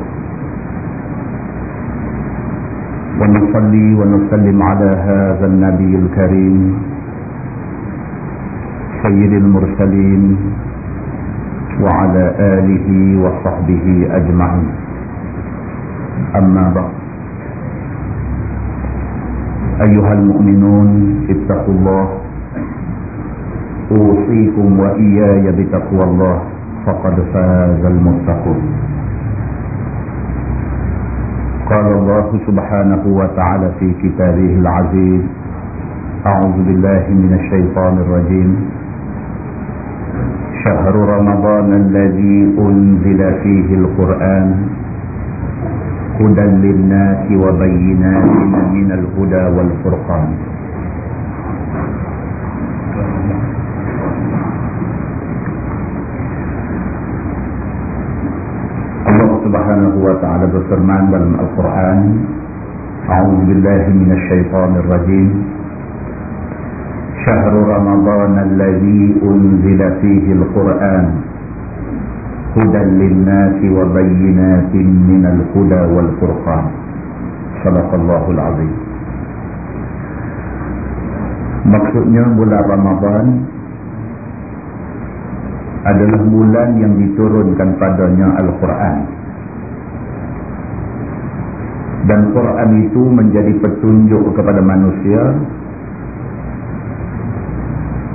ونصلي ونسلم على هذا النبي الكريم سيد المرسلين وعلى آله وصحبه أجمعين. أما بعد. أيها المؤمنون اتقوا الله. أوصيكم وإياي بتقوى الله. فقد فاز المتقون. قال الله سبحانه وتعالى في كتابه العزيز أعوذ بالله من الشيطان الرجيم. شهر رمضان الذي أنزل فيه القرآن. هدى للناس وبينات من الهدى والفرقان. الله سبحانه وتعالى berfirman dalam أعوذ بالله من الشيطان الرجيم. شهر رمضان الذي أنزل فيه القرآن. هدى للناس وبينات من الهدى والفرقان صدق الله العظيم maksudnya bulan Ramadan adalah bulan yang diturunkan padanya Al-Quran dan Quran itu menjadi petunjuk kepada manusia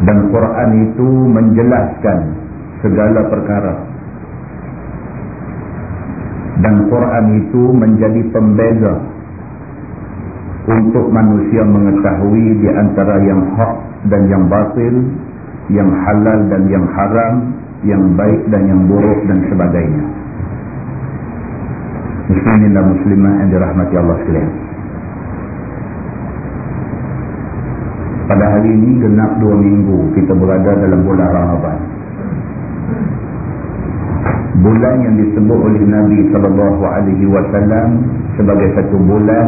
dan Quran itu menjelaskan segala perkara dan Quran itu menjadi pembeza untuk manusia mengetahui di antara yang hak dan yang batil, yang halal dan yang haram, yang baik dan yang buruk dan sebagainya. Muslimin dan muslimah yang dirahmati Allah sekalian. Pada hari ini genap dua minggu kita berada dalam bulan Ramadan bulan yang disebut oleh Nabi sallallahu alaihi wasallam sebagai satu bulan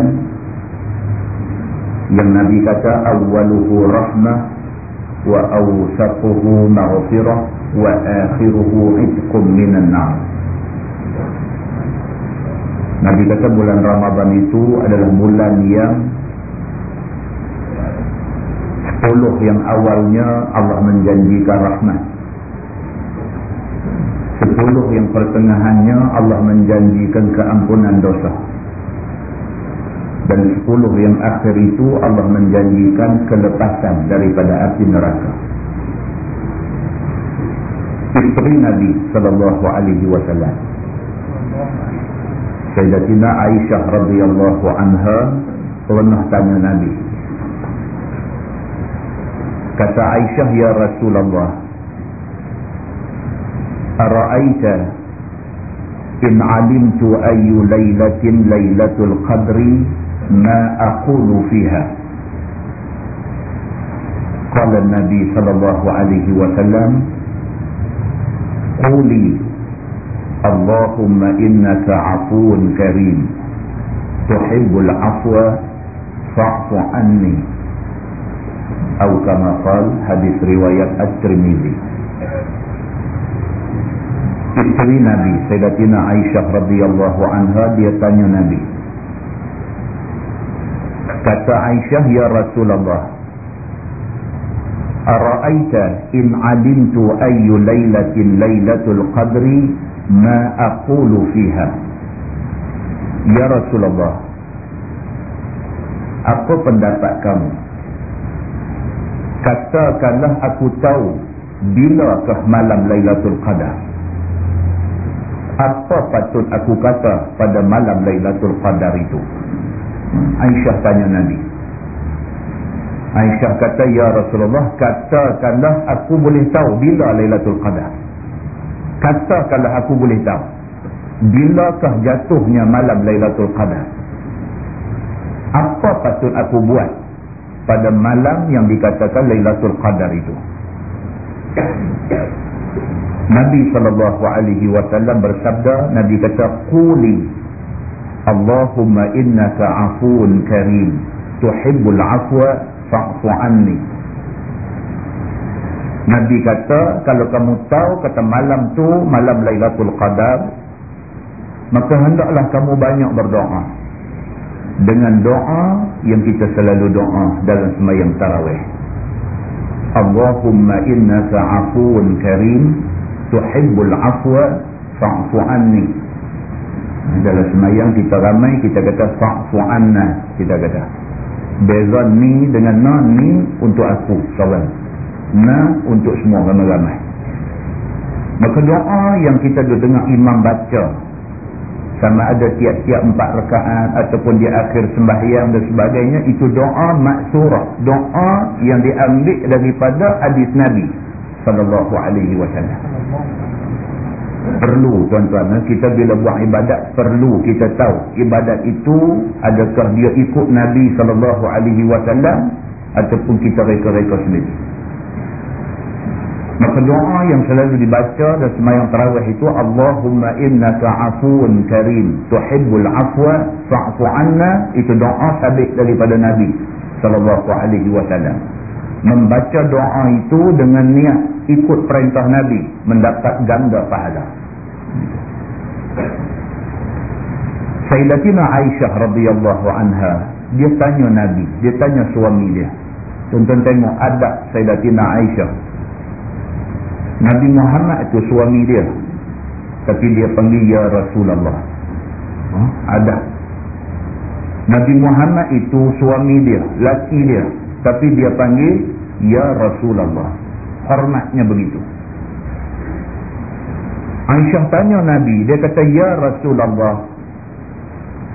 yang Nabi kata awwaluhu rahmah wa awsaquhu maghfirah wa akhiruhu itqum minan nar Nabi kata bulan Ramadan itu adalah bulan yang Sepuluh yang awalnya Allah menjanjikan rahmat. Sepuluh yang pertengahannya Allah menjanjikan keampunan dosa. Dan sepuluh yang akhir itu Allah menjanjikan kelepasan daripada api neraka. Isteri Nabi sallallahu alaihi wasallam. Sayyidatina Aisyah radhiyallahu anha pernah tanya Nabi. Kata Aisyah ya Rasulullah, "Ara'aita in 'alimtu ayyu lailatin lailatul qadri ma aqulu fiha?" Qala Nabi sallallahu alaihi wasallam, "Quli Allahumma innaka 'afuwun karim, tuhibbul 'afwa fa'fu anni atau kama qal hadis riwayat at-Tirmizi Isteri Nabi. Sayyidatina Aisyah radhiyallahu anha dia tanya Nabi. Kata Aisyah ya Rasulullah Ara'aita in alimtu ayyu laylatin laylatul qadri ma aqulu fiha? Ya Rasulullah apa pendapat kamu? Katakanlah aku tahu bilakah malam Lailatul Qadar apa patut aku kata pada malam Lailatul Qadar itu? Aisyah tanya Nabi. Aisyah kata ya Rasulullah katakanlah aku boleh tahu bila Lailatul Qadar. Katakanlah aku boleh tahu. Bilakah jatuhnya malam Lailatul Qadar? Apa patut aku buat pada malam yang dikatakan Lailatul Qadar itu Nabi wasallam bersabda Nabi kata quli Allahumma innaka afuun karim. Tuhibbul afwa fa'fu anni. Nabi kata kalau kamu tahu kata malam tu malam Lailatul Qadar maka hendaklah kamu banyak berdoa. Dengan doa yang kita selalu doa dalam semayang tarawih. Allahumma innaka afuun karim tuhibbul afwa fa'fu anni. Dalam semayang kita ramai kita kata fa'fu anna kita kata. Beza ni dengan na ni untuk aku kawan. Na untuk semua ramai-ramai. Maka doa yang kita dengar imam baca sama ada tiap-tiap empat rekaat ataupun di akhir sembahyang dan sebagainya itu doa maksurah doa yang diambil daripada hadis Nabi sallallahu alaihi wasallam. Perlu tuan-tuan eh, kita bila buat ibadat perlu kita tahu ibadat itu adakah dia ikut Nabi sallallahu alaihi wasallam ataupun kita reka-reka sendiri. Maka doa yang selalu dibaca dan semayang terawih itu Allahumma innaka afuun karim tuhibbul afwa fa'fu anna itu doa sabit daripada Nabi sallallahu alaihi wasallam. Membaca doa itu dengan niat ikut perintah Nabi mendapat ganda pahala. Sayyidatina Aisyah radhiyallahu anha dia tanya Nabi, dia tanya suami dia. Tonton tengok adab Sayyidatina Aisyah Nabi Muhammad itu suami dia tapi dia panggil Ya Rasulullah ha? ada Nabi Muhammad itu suami dia laki dia tapi dia panggil Ya Rasulullah hormatnya begitu Aisyah tanya Nabi dia kata Ya Rasulullah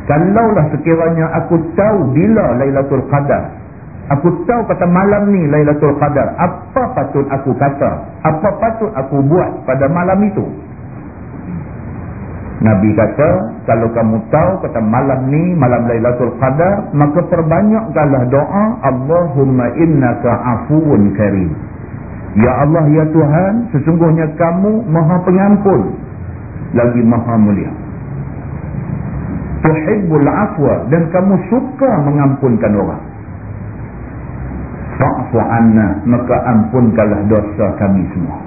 kalaulah sekiranya aku tahu bila Lailatul Qadar Aku tahu kata malam ni Lailatul Qadar. Apa patut aku kata? Apa patut aku buat pada malam itu? Nabi kata, kalau kamu tahu kata malam ni malam Lailatul Qadar, maka perbanyakkanlah doa Allahumma innaka afuun karim. Ya Allah ya Tuhan, sesungguhnya kamu Maha Pengampun lagi Maha Mulia. Tuhibbul afwa dan kamu suka mengampunkan orang. Fa'fu anna maka ampunkanlah dosa kami semua.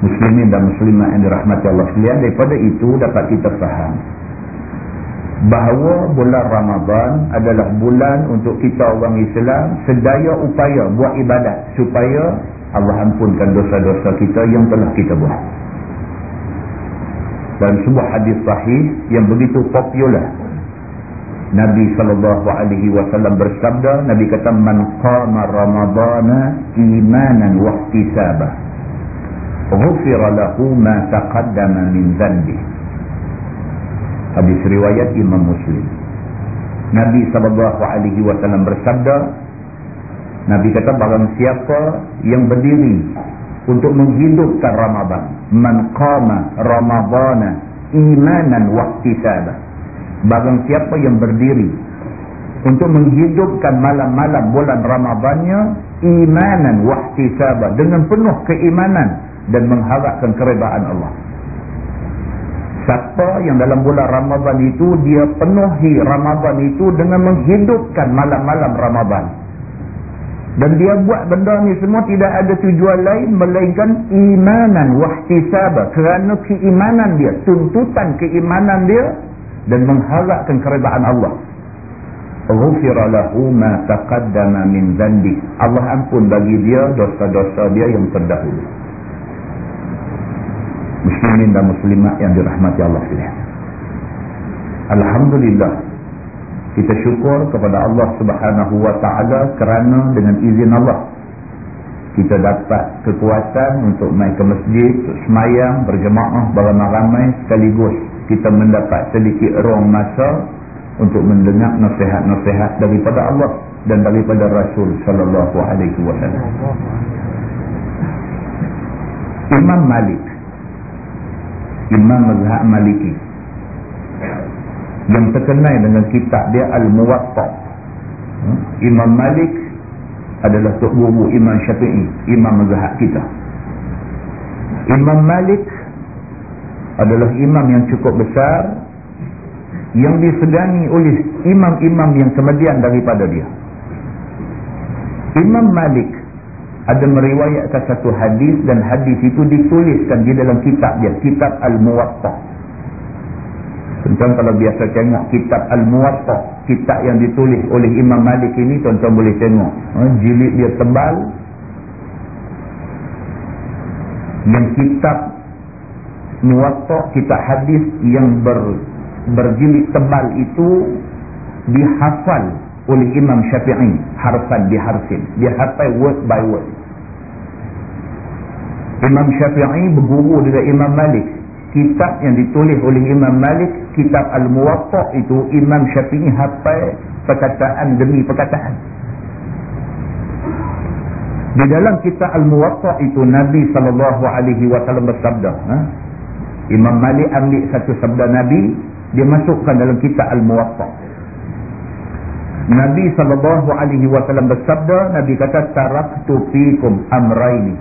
Muslimin dan muslimat yang dirahmati Allah sekalian daripada itu dapat kita faham bahawa bulan Ramadan adalah bulan untuk kita orang Islam sedaya upaya buat ibadat supaya Allah ampunkan dosa-dosa kita yang telah kita buat. Dan sebuah hadis sahih yang begitu popular. Nabi sallallahu alaihi wasallam bersabda Nabi kata man qama ramadana imanan wa ihtisaba ghufira lahu ma taqaddama min dhanbihi Hadis riwayat Imam Muslim. Nabi wasallam bersabda, Nabi kata barang siapa yang berdiri untuk menghidupkan Ramadan, man qama Ramadana imanan wa ihtisaba. Barang siapa yang berdiri untuk menghidupkan malam-malam bulan Ramadannya imanan wa ihtisaba dengan penuh keimanan dan mengharapkan keredaan Allah. Siapa yang dalam bulan Ramadhan itu dia penuhi Ramadhan itu dengan menghidupkan malam-malam Ramadhan. Dan dia buat benda ni semua tidak ada tujuan lain melainkan imanan wahtisaba. Kerana keimanan dia, tuntutan keimanan dia dan mengharapkan keredaan Allah. Ghufira lahu ma taqaddama min dhanbi. Allah ampun bagi dia dosa-dosa dia yang terdahulu muslimin dan muslimat yang dirahmati Allah sekalian. Alhamdulillah kita syukur kepada Allah Subhanahu wa taala kerana dengan izin Allah kita dapat kekuatan untuk mai ke masjid, untuk semayang, berjemaah beramai-ramai sekaligus kita mendapat sedikit ruang masa untuk mendengar nasihat-nasihat daripada Allah dan daripada Rasul sallallahu alaihi wasallam. Imam Malik Imam Mazhab Maliki. Yang terkenal dengan kitab dia Al-Muwatta. Hmm? Imam Malik adalah Tok Guru Imam Syafi'i Imam Mazhab kita. Imam Malik adalah imam yang cukup besar yang disegani oleh imam-imam yang kemudian daripada dia. Imam Malik ada meriwayatkan satu hadis dan hadis itu dituliskan di dalam kitab dia kitab Al-Muwatta. Tuan-tuan kalau biasa tengok kitab Al-Muwatta kitab yang ditulis oleh Imam Malik ini tuan-tuan boleh tengok. Ha, jilid dia tebal. Dan kitab Muwatta kitab hadis yang ber, berjilid tebal itu dihafal oleh Imam Syafi'i harfan di harfin dia hafal word by word Imam Syafi'i berguru dengan Imam Malik kitab yang ditulis oleh Imam Malik kitab Al-Muwatta itu Imam Syafi'i hafal perkataan demi perkataan di dalam kitab Al-Muwatta itu Nabi SAW bersabda ha? Imam Malik ambil satu sabda Nabi dia masukkan dalam kitab Al-Muwatta Nabi sallallahu alaihi wasallam bersabda, Nabi kata taraktu fikum amrayni.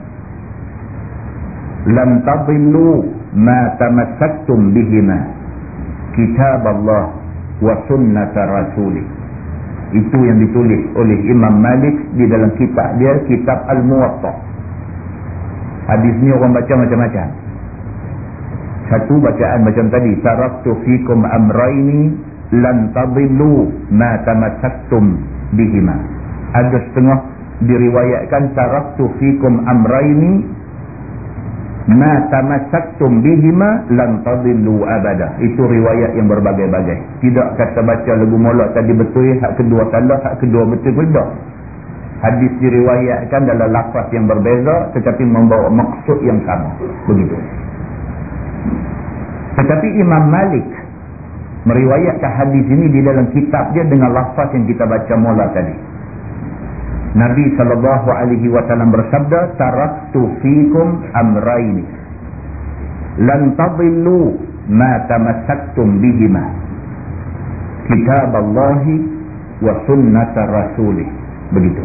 Lam tadillu ma tamassaktum bihima. Kitab Allah wa sunnat Rasulih. Itu yang ditulis oleh Imam Malik di dalam kitab dia, kitab Al-Muwatta. Hadis ni orang baca macam-macam. Satu bacaan macam tadi, taraktu fikum amrayni lan tadillu ma tamassaktum bihima ada setengah diriwayatkan taraktu fikum amraini ma tamassaktum bihima lan tadillu abada. Itu riwayat yang berbagai-bagai. Tidak kata baca lagu molek tadi betul hak kedua salah hak kedua betul tidak hadis diriwayatkan dalam lafaz yang berbeza tetapi membawa maksud yang sama. Begitu. Tetapi Imam Malik meriwayatkan hadis ini di dalam kitab dia dengan lafaz yang kita baca mula tadi. Nabi sallallahu alaihi wasallam bersabda, "Taraktu fikum amrayni lan tadillu ma tamassaktum bihima." Kitab Allah wa sunnat Rasulih. Begitu.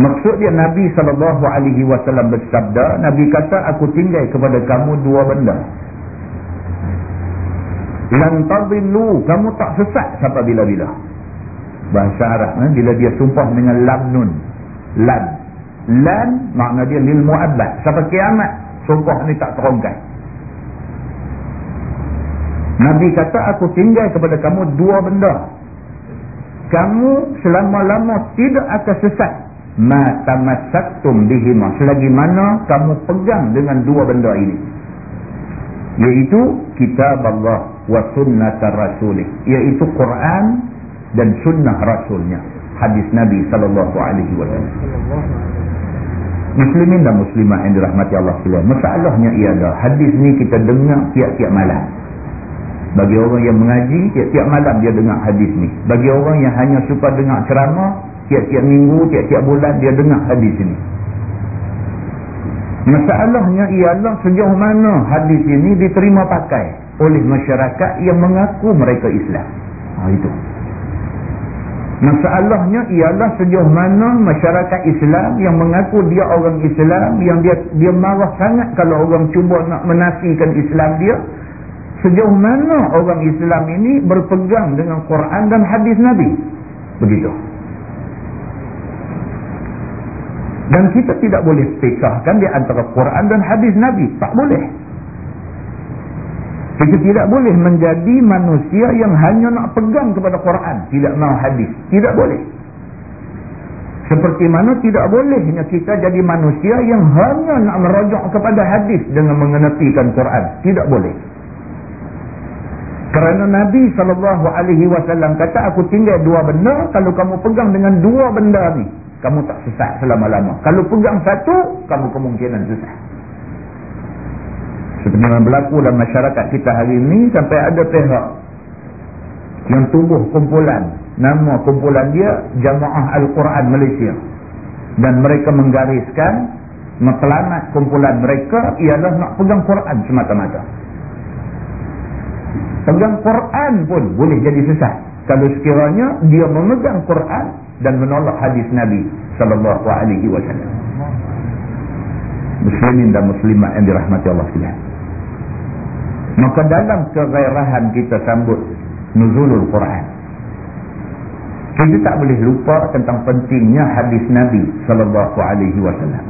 Maksud dia Nabi sallallahu alaihi wasallam bersabda, Nabi kata aku tinggal kepada kamu dua benda lan kamu tak sesat sampai bila-bila bahasa Arab eh? bila dia sumpah dengan lam nun lan lan makna dia lil muabbad sampai kiamat sumpah ni tak terongkai Nabi kata aku tinggal kepada kamu dua benda. Kamu selama-lama tidak akan sesat. Ma tamassaktum bihima. Selagi mana kamu pegang dengan dua benda ini. Iaitu kitab Allah wa sunnat rasulih. Iaitu Quran dan sunnah rasulnya. Hadis Nabi sallallahu alaihi wasallam. Muslimin dan muslimah yang dirahmati Allah sekalian. Masalahnya ialah hadis ni kita dengar tiap-tiap malam. Bagi orang yang mengaji, tiap-tiap malam dia dengar hadis ni. Bagi orang yang hanya suka dengar ceramah, tiap-tiap minggu, tiap-tiap bulan dia dengar hadis ini. Masalahnya ialah sejauh mana hadis ini diterima pakai oleh masyarakat yang mengaku mereka Islam. Ha, itu. Masalahnya ialah sejauh mana masyarakat Islam yang mengaku dia orang Islam yang dia dia marah sangat kalau orang cuba nak menafikan Islam dia sejauh mana orang Islam ini berpegang dengan Quran dan hadis Nabi. Begitu. Dan kita tidak boleh pisahkan di antara Quran dan hadis Nabi. Tak boleh kita tidak boleh menjadi manusia yang hanya nak pegang kepada Quran. Tidak mau hadis. Tidak boleh. Seperti mana tidak bolehnya kita jadi manusia yang hanya nak merujuk kepada hadis dengan mengenapikan Quran. Tidak boleh. Kerana Nabi SAW kata aku tinggal dua benda. Kalau kamu pegang dengan dua benda ni. Kamu tak sesat selama-lama. Kalau pegang satu, kamu kemungkinan sesat. Yang berlaku dalam masyarakat kita hari ini sampai ada pihak yang tubuh kumpulan. Nama kumpulan dia Jamaah Al-Quran Malaysia. Dan mereka menggariskan matlamat kumpulan mereka ialah nak pegang Quran semata-mata. Pegang Quran pun boleh jadi sesat. Kalau sekiranya dia memegang Quran dan menolak hadis Nabi sallallahu alaihi wasallam. Muslimin dan muslimat yang dirahmati Allah sekalian. Maka dalam kegairahan kita sambut nuzulul Quran. Kita tak boleh lupa tentang pentingnya hadis Nabi sallallahu alaihi wasallam.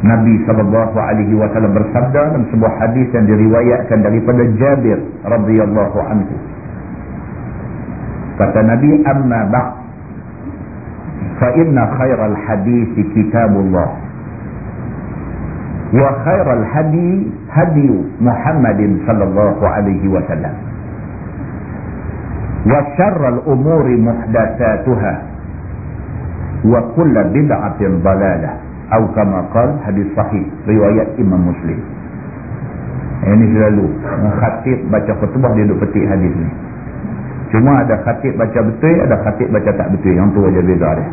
Nabi sallallahu alaihi wasallam bersabda dalam sebuah hadis yang diriwayatkan daripada Jabir radhiyallahu anhu. Kata Nabi, "Amma ba' fa inna khairal hadis kitabullah." وخير الهدي هدي محمد صلى الله عليه وسلم وشر الأمور محدثاتها وكل بدعة ضلالة أو كما قال حديث صحيح رواية إمام مسلم ini selalu khatib baca khutbah dia duduk petik hadis ni cuma ada khatib baca betul ada khatib baca tak betul yang tu aja beza dia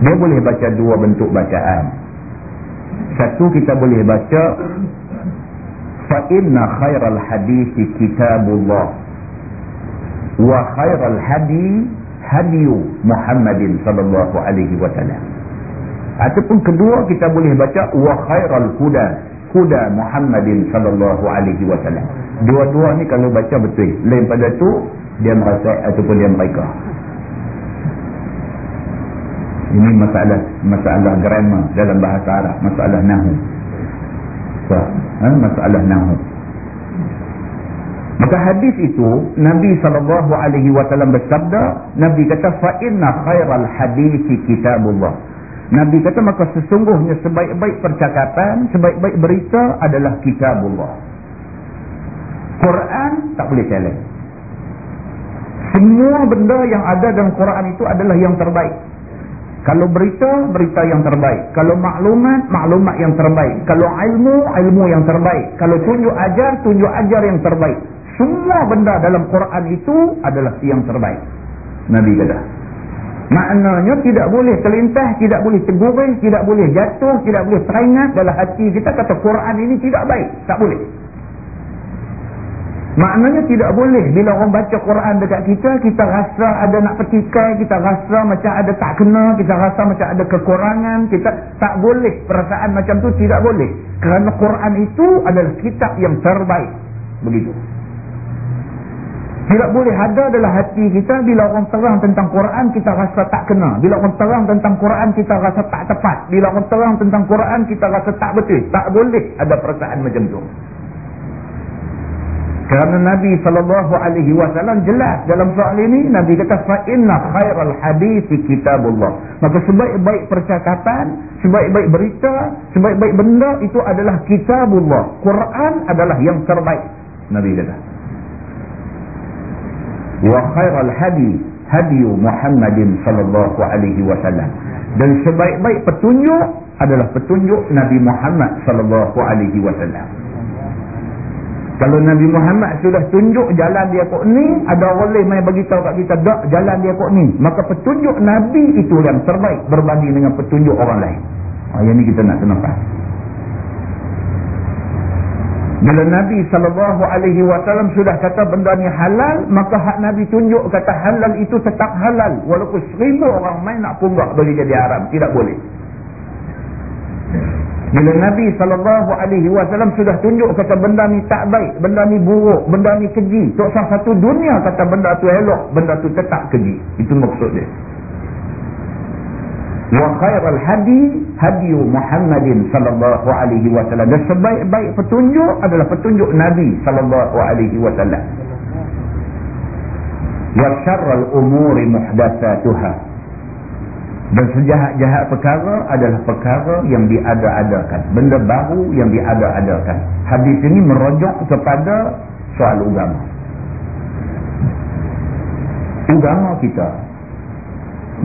dia boleh baca dua bentuk bacaan satu kita boleh baca fa inna khairal hadis kitabullah wa khairal hadi hadi Muhammadin sallallahu alaihi wasallam. Ataupun kedua kita boleh baca wa khairal huda huda Muhammadin sallallahu alaihi wasallam. Dua-dua ni kalau baca betul lain pada tu dia merasa ataupun dia mereka ini masalah masalah grammar dalam bahasa Arab, masalah nahu. So, ha? masalah nahu. Maka hadis itu Nabi wasallam bersabda, Nabi kata fa inna khairal hadisi kitabullah. Nabi kata maka sesungguhnya sebaik-baik percakapan, sebaik-baik berita adalah kitabullah. Quran tak boleh challenge. Semua benda yang ada dalam Quran itu adalah yang terbaik. Kalau berita, berita yang terbaik. Kalau maklumat, maklumat yang terbaik. Kalau ilmu, ilmu yang terbaik. Kalau tunjuk ajar, tunjuk ajar yang terbaik. Semua benda dalam Quran itu adalah yang terbaik. Nabi kata. Maknanya tidak boleh terlintas, tidak boleh tergurih, tidak boleh jatuh, tidak boleh teringat dalam hati kita kata Quran ini tidak baik. Tak boleh. Maknanya tidak boleh bila orang baca Quran dekat kita, kita rasa ada nak petikai, kita rasa macam ada tak kena, kita rasa macam ada kekurangan, kita tak boleh. Perasaan macam tu tidak boleh. Kerana Quran itu adalah kitab yang terbaik. Begitu. Tidak boleh ada dalam hati kita bila orang terang tentang Quran kita rasa tak kena. Bila orang terang tentang Quran kita rasa tak tepat. Bila orang terang tentang Quran kita rasa tak betul. Tak boleh ada perasaan macam tu. Kerana Nabi SAW jelas dalam soal ini Nabi kata fa'inna khairal hadith kitabullah. Maka sebaik-baik percakapan sebaik-baik berita sebaik-baik benda itu adalah kitabullah. Quran adalah yang terbaik Nabi kata. Hadiyu Muhammadin sallallahu alaihi wasallam. Dan sebaik-baik petunjuk adalah petunjuk Nabi Muhammad sallallahu alaihi wasallam kalau Nabi Muhammad sudah tunjuk jalan dia kok ni, ada orang lain main beritahu kat kita, tak jalan dia kok ni. Maka petunjuk Nabi itu yang terbaik berbanding dengan petunjuk orang lain. Oh, yang ni kita nak kenapa? Bila Nabi SAW sudah kata benda ni halal, maka hak Nabi tunjuk kata halal itu tetap halal. Walaupun seribu orang main nak punggak boleh jadi haram. Tidak boleh. Bila Nabi SAW sudah tunjuk kata benda ni tak baik, benda ni buruk, benda ni keji. Tak sah satu dunia kata benda tu elok, benda tu tetap keji. Itu maksud dia. Wa khairal hadi hadiyu Muhammadin sallallahu alaihi wasallam. Dan sebaik-baik petunjuk adalah petunjuk Nabi sallallahu alaihi wasallam. Wa syarral umuri muhdatsatuha dan sejahat-jahat perkara adalah perkara yang diada-adakan. Benda baru yang diada-adakan. Hadis ini merujuk kepada soal agama. Agama kita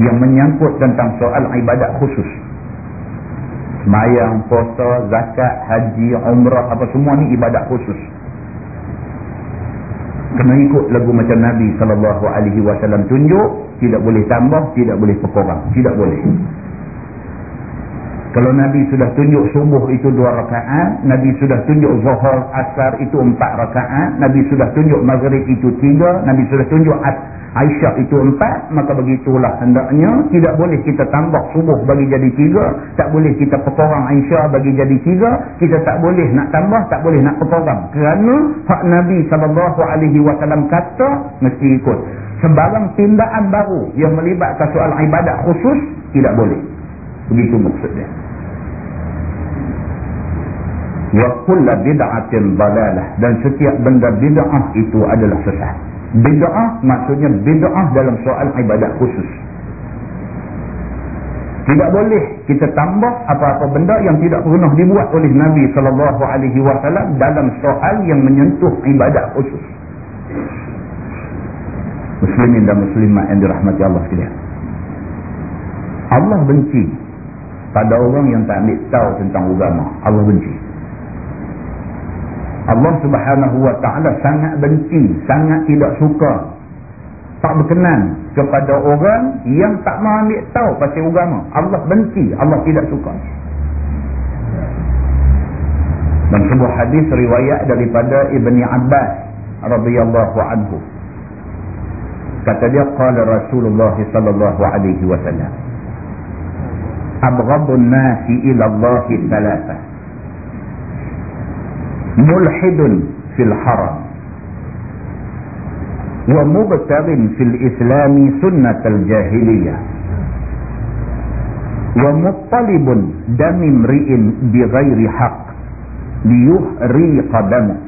yang menyangkut tentang soal ibadat khusus. Semayang, puasa, zakat, haji, umrah apa semua ni ibadat khusus. Kena ikut lagu macam Nabi SAW tunjuk tidak boleh tambah, tidak boleh perkorang tidak boleh kalau Nabi sudah tunjuk subuh itu dua rakaat Nabi sudah tunjuk zuhur asar itu empat rakaat Nabi sudah tunjuk maghrib itu tiga Nabi sudah tunjuk Aisyah itu empat, maka begitulah hendaknya. Tidak boleh kita tambah subuh bagi jadi tiga. Tak boleh kita pekorang Aisyah bagi jadi tiga. Kita tak boleh nak tambah, tak boleh nak pekorang. Kerana hak Nabi SAW kata, mesti ikut. Sebarang tindakan baru yang melibatkan soal ibadat khusus, tidak boleh. Begitu maksudnya. Wa kulla bid'atin balalah. Dan setiap benda bid'ah itu adalah sesat. Bid'ah maksudnya bid'ah dalam soal ibadat khusus. Tidak boleh kita tambah apa-apa benda yang tidak pernah dibuat oleh Nabi sallallahu alaihi wasallam dalam soal yang menyentuh ibadat khusus. Muslimin dan muslimat yang dirahmati Allah sekalian. Allah benci pada orang yang tak ambil tahu tentang agama. Allah benci. Allah subhanahu wa ta'ala sangat benci, sangat tidak suka tak berkenan kepada orang yang tak ambil tahu pasal agama Allah benci, Allah tidak suka dan sebuah hadis riwayat daripada Ibni Abbas radhiyallahu anhu kata dia qala Rasulullah sallallahu alaihi wasallam abghadun nasi ila Allah thalathah ملحد في الحرم. ومبتغ في الإسلام سنة الجاهلية. ومطلب دم امرئ بغير حق ليحريق دمه.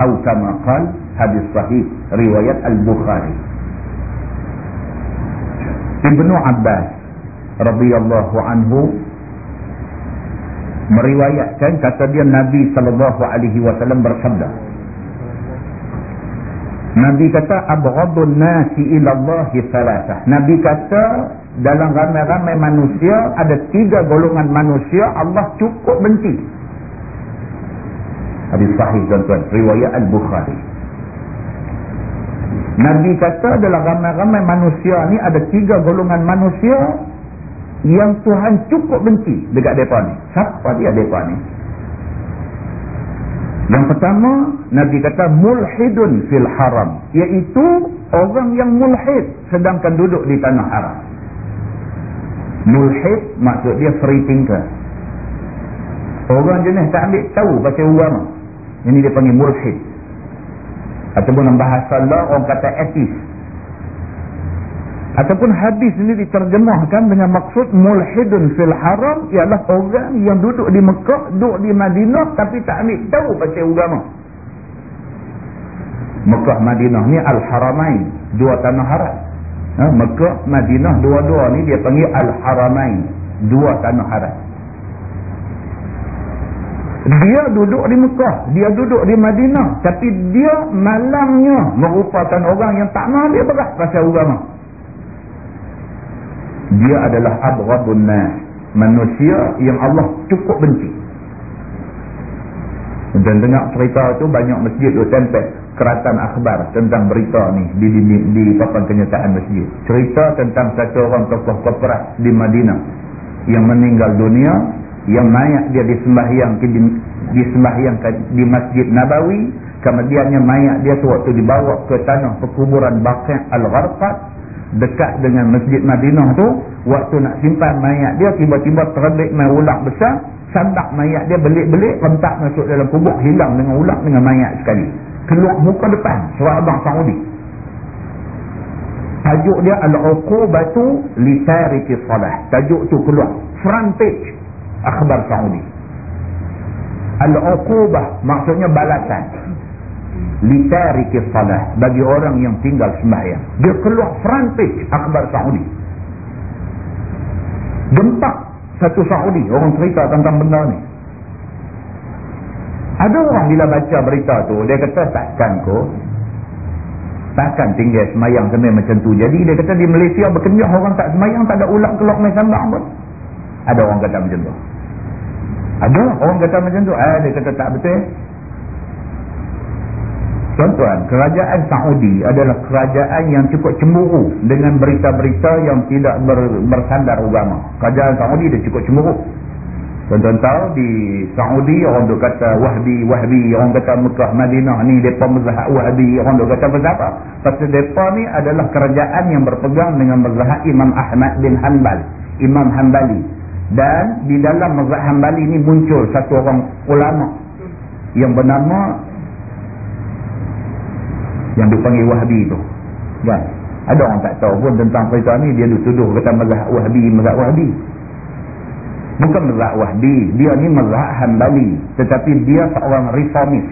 أو كما قال هذا الصحيح رواية البخاري. ابن عباس. radhiyallahu anhu meriwayatkan kata dia Nabi sallallahu alaihi wasallam bersabda. Nabi kata abghadun nasi ila Allah salasah Nabi kata dalam ramai-ramai manusia ada tiga golongan manusia Allah cukup benci. Hadis sahih tuan-tuan. Riwayat al-Bukhari. Nabi kata dalam ramai-ramai manusia ni ada tiga golongan manusia yang Tuhan cukup benci dekat mereka ni. Siapa dia mereka ni? Yang pertama, Nabi kata mulhidun fil haram. Iaitu orang yang mulhid sedangkan duduk di tanah haram. Mulhid maksud dia free thinker. Orang jenis tak ambil tahu pasal agama. Ini dia panggil mulhid. Ataupun dalam bahasa Allah orang kata atheist ataupun hadis ini diterjemahkan dengan maksud mulhidun fil haram ialah orang yang duduk di Mekah, duduk di Madinah tapi tak ambil tahu pasal agama. Mekah Madinah ni Al-Haramain dua tanah haram ha? Mekah Madinah dua-dua ni dia panggil Al-Haramain dua tanah haram dia duduk di Mekah dia duduk di Madinah tapi dia malangnya merupakan orang yang tak mahu dia berat pasal agama dia adalah abghadun nas. Manusia yang Allah cukup benci. Dan dengar cerita tu banyak masjid tu tempel keratan akhbar tentang berita ni di, di, di, di papan kenyataan masjid. Cerita tentang satu orang tokoh korporat di Madinah yang meninggal dunia yang mayat dia disembahyang di, disembahyang di Masjid Nabawi. Kemudiannya mayat dia tu waktu dibawa ke tanah perkuburan Baqi' Al-Gharqad dekat dengan Masjid Madinah tu waktu nak simpan mayat dia tiba-tiba terbit main ulang besar sandak mayat dia belik-belik rentak masuk dalam kubur hilang dengan ulang dengan mayat sekali. Keluar muka depan suara abang Saudi. Tajuk dia Al-Uqubatu li tariki salah. Tajuk tu keluar. Front page akhbar Saudi. Al-Uqubah maksudnya balasan litariki salah. Bagi orang yang tinggal sembahyang. Dia keluar front page akhbar Saudi. Gempak satu Saudi. Orang cerita tentang benda ni. Ada orang bila baca berita tu dia kata takkan ko takkan tinggal semayang sampai macam tu. Jadi dia kata di Malaysia berkenyah orang tak semayang tak ada ulang kelok main sambang pun. Ada orang kata macam tu. Ada orang kata macam tu. Eh, dia kata tak betul Tuan-tuan, kerajaan Saudi adalah kerajaan yang cukup cemburu dengan berita-berita yang tidak ber, bersandar agama. Kerajaan Saudi dia cukup cemburu. Tuan-tuan tahu di Saudi orang tu kata Wahbi, Wahbi, orang kata Mekah, Madinah ni mereka mazhab Wahbi, orang tu kata apa? Pasal mereka ni adalah kerajaan yang berpegang dengan mazhab Imam Ahmad bin Hanbal, Imam Hanbali. Dan di dalam mazhab Hanbali ni muncul satu orang ulama yang bernama yang dipanggil Wahbi tu. Kan ada orang tak tahu pun tentang cerita ni dia tuduh kata mazhab Wahbi mazhab Wahbi bukan mazhab Wahbi dia ni mazhab Hanbali. Tetapi dia seorang reformis.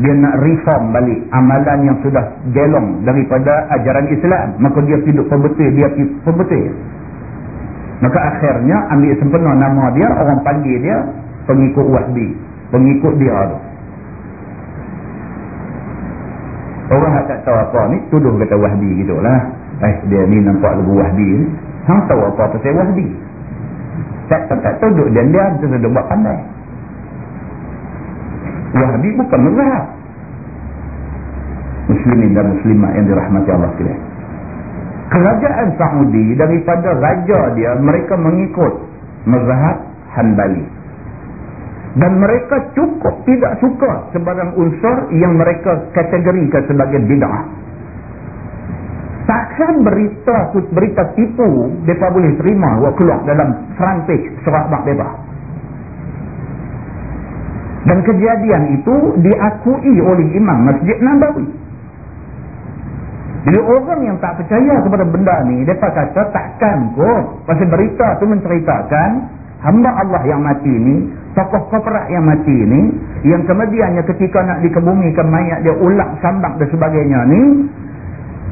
Dia nak reform balik amalan yang sudah gelong daripada ajaran Islam. Maka dia hidup pembetul dia pembetul. Maka akhirnya ambil sempena nama dia orang panggil dia pengikut Wahbi pengikut dia tu Orang tak tahu apa ni tuduh kata Wahbi gitulah. Eh dia ni nampak lagu Wahbi ni. Hang tahu apa pasal Wahbi. Tak tak, tak tuduh dia dia tu sudah buat pandai. Wahbi bukan mazhab. Muslimin dan muslimat yang dirahmati Allah sekalian. Kerajaan Saudi daripada raja dia mereka mengikut mazhab Hanbali dan mereka cukup tidak suka sebarang unsur yang mereka kategorikan sebagai bid'ah. Takkan berita berita tipu mereka boleh terima buat keluar dalam front page surat mereka. Dan kejadian itu diakui oleh imam masjid Nabawi. Jadi orang yang tak percaya kepada benda ni mereka kata takkan kot. Pasal berita tu menceritakan hamba Allah yang mati ni tokoh koprak yang mati ni yang kemudiannya ketika nak dikebumikan mayat dia ulak sambak dan sebagainya ni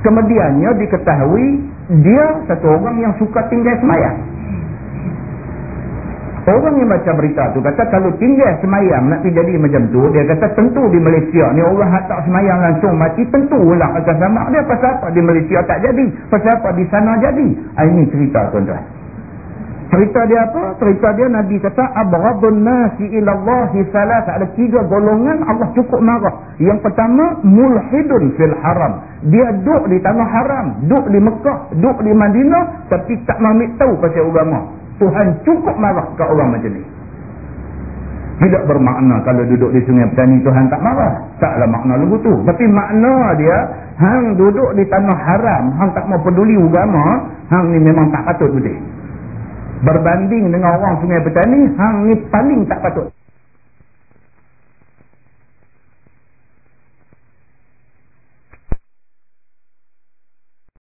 kemudiannya diketahui dia satu orang yang suka tinggal semayang. Orang yang baca berita tu kata kalau tinggal semayang nak jadi macam tu dia kata tentu di Malaysia ni orang tak semayang langsung mati tentu ulak akan sambak dia. Pasal apa di Malaysia tak jadi? Pasal apa di sana jadi? Ah, ini cerita tuan-tuan Cerita dia apa? Cerita dia Nabi kata abghadun nasi ila Allah salat ada tiga golongan Allah cukup marah. Yang pertama mulhidun fil haram. Dia duduk di tanah haram, duduk di Mekah, duduk di Madinah tapi tak mau tahu pasal agama. Tuhan cukup marah ke orang macam ni. Tidak bermakna kalau duduk di sungai petani Tuhan tak marah. Taklah makna lagu tu. Tapi makna dia, hang duduk di tanah haram, hang tak mau peduli agama, hang ni memang tak patut betul berbanding dengan orang sungai petani hang ni paling tak patut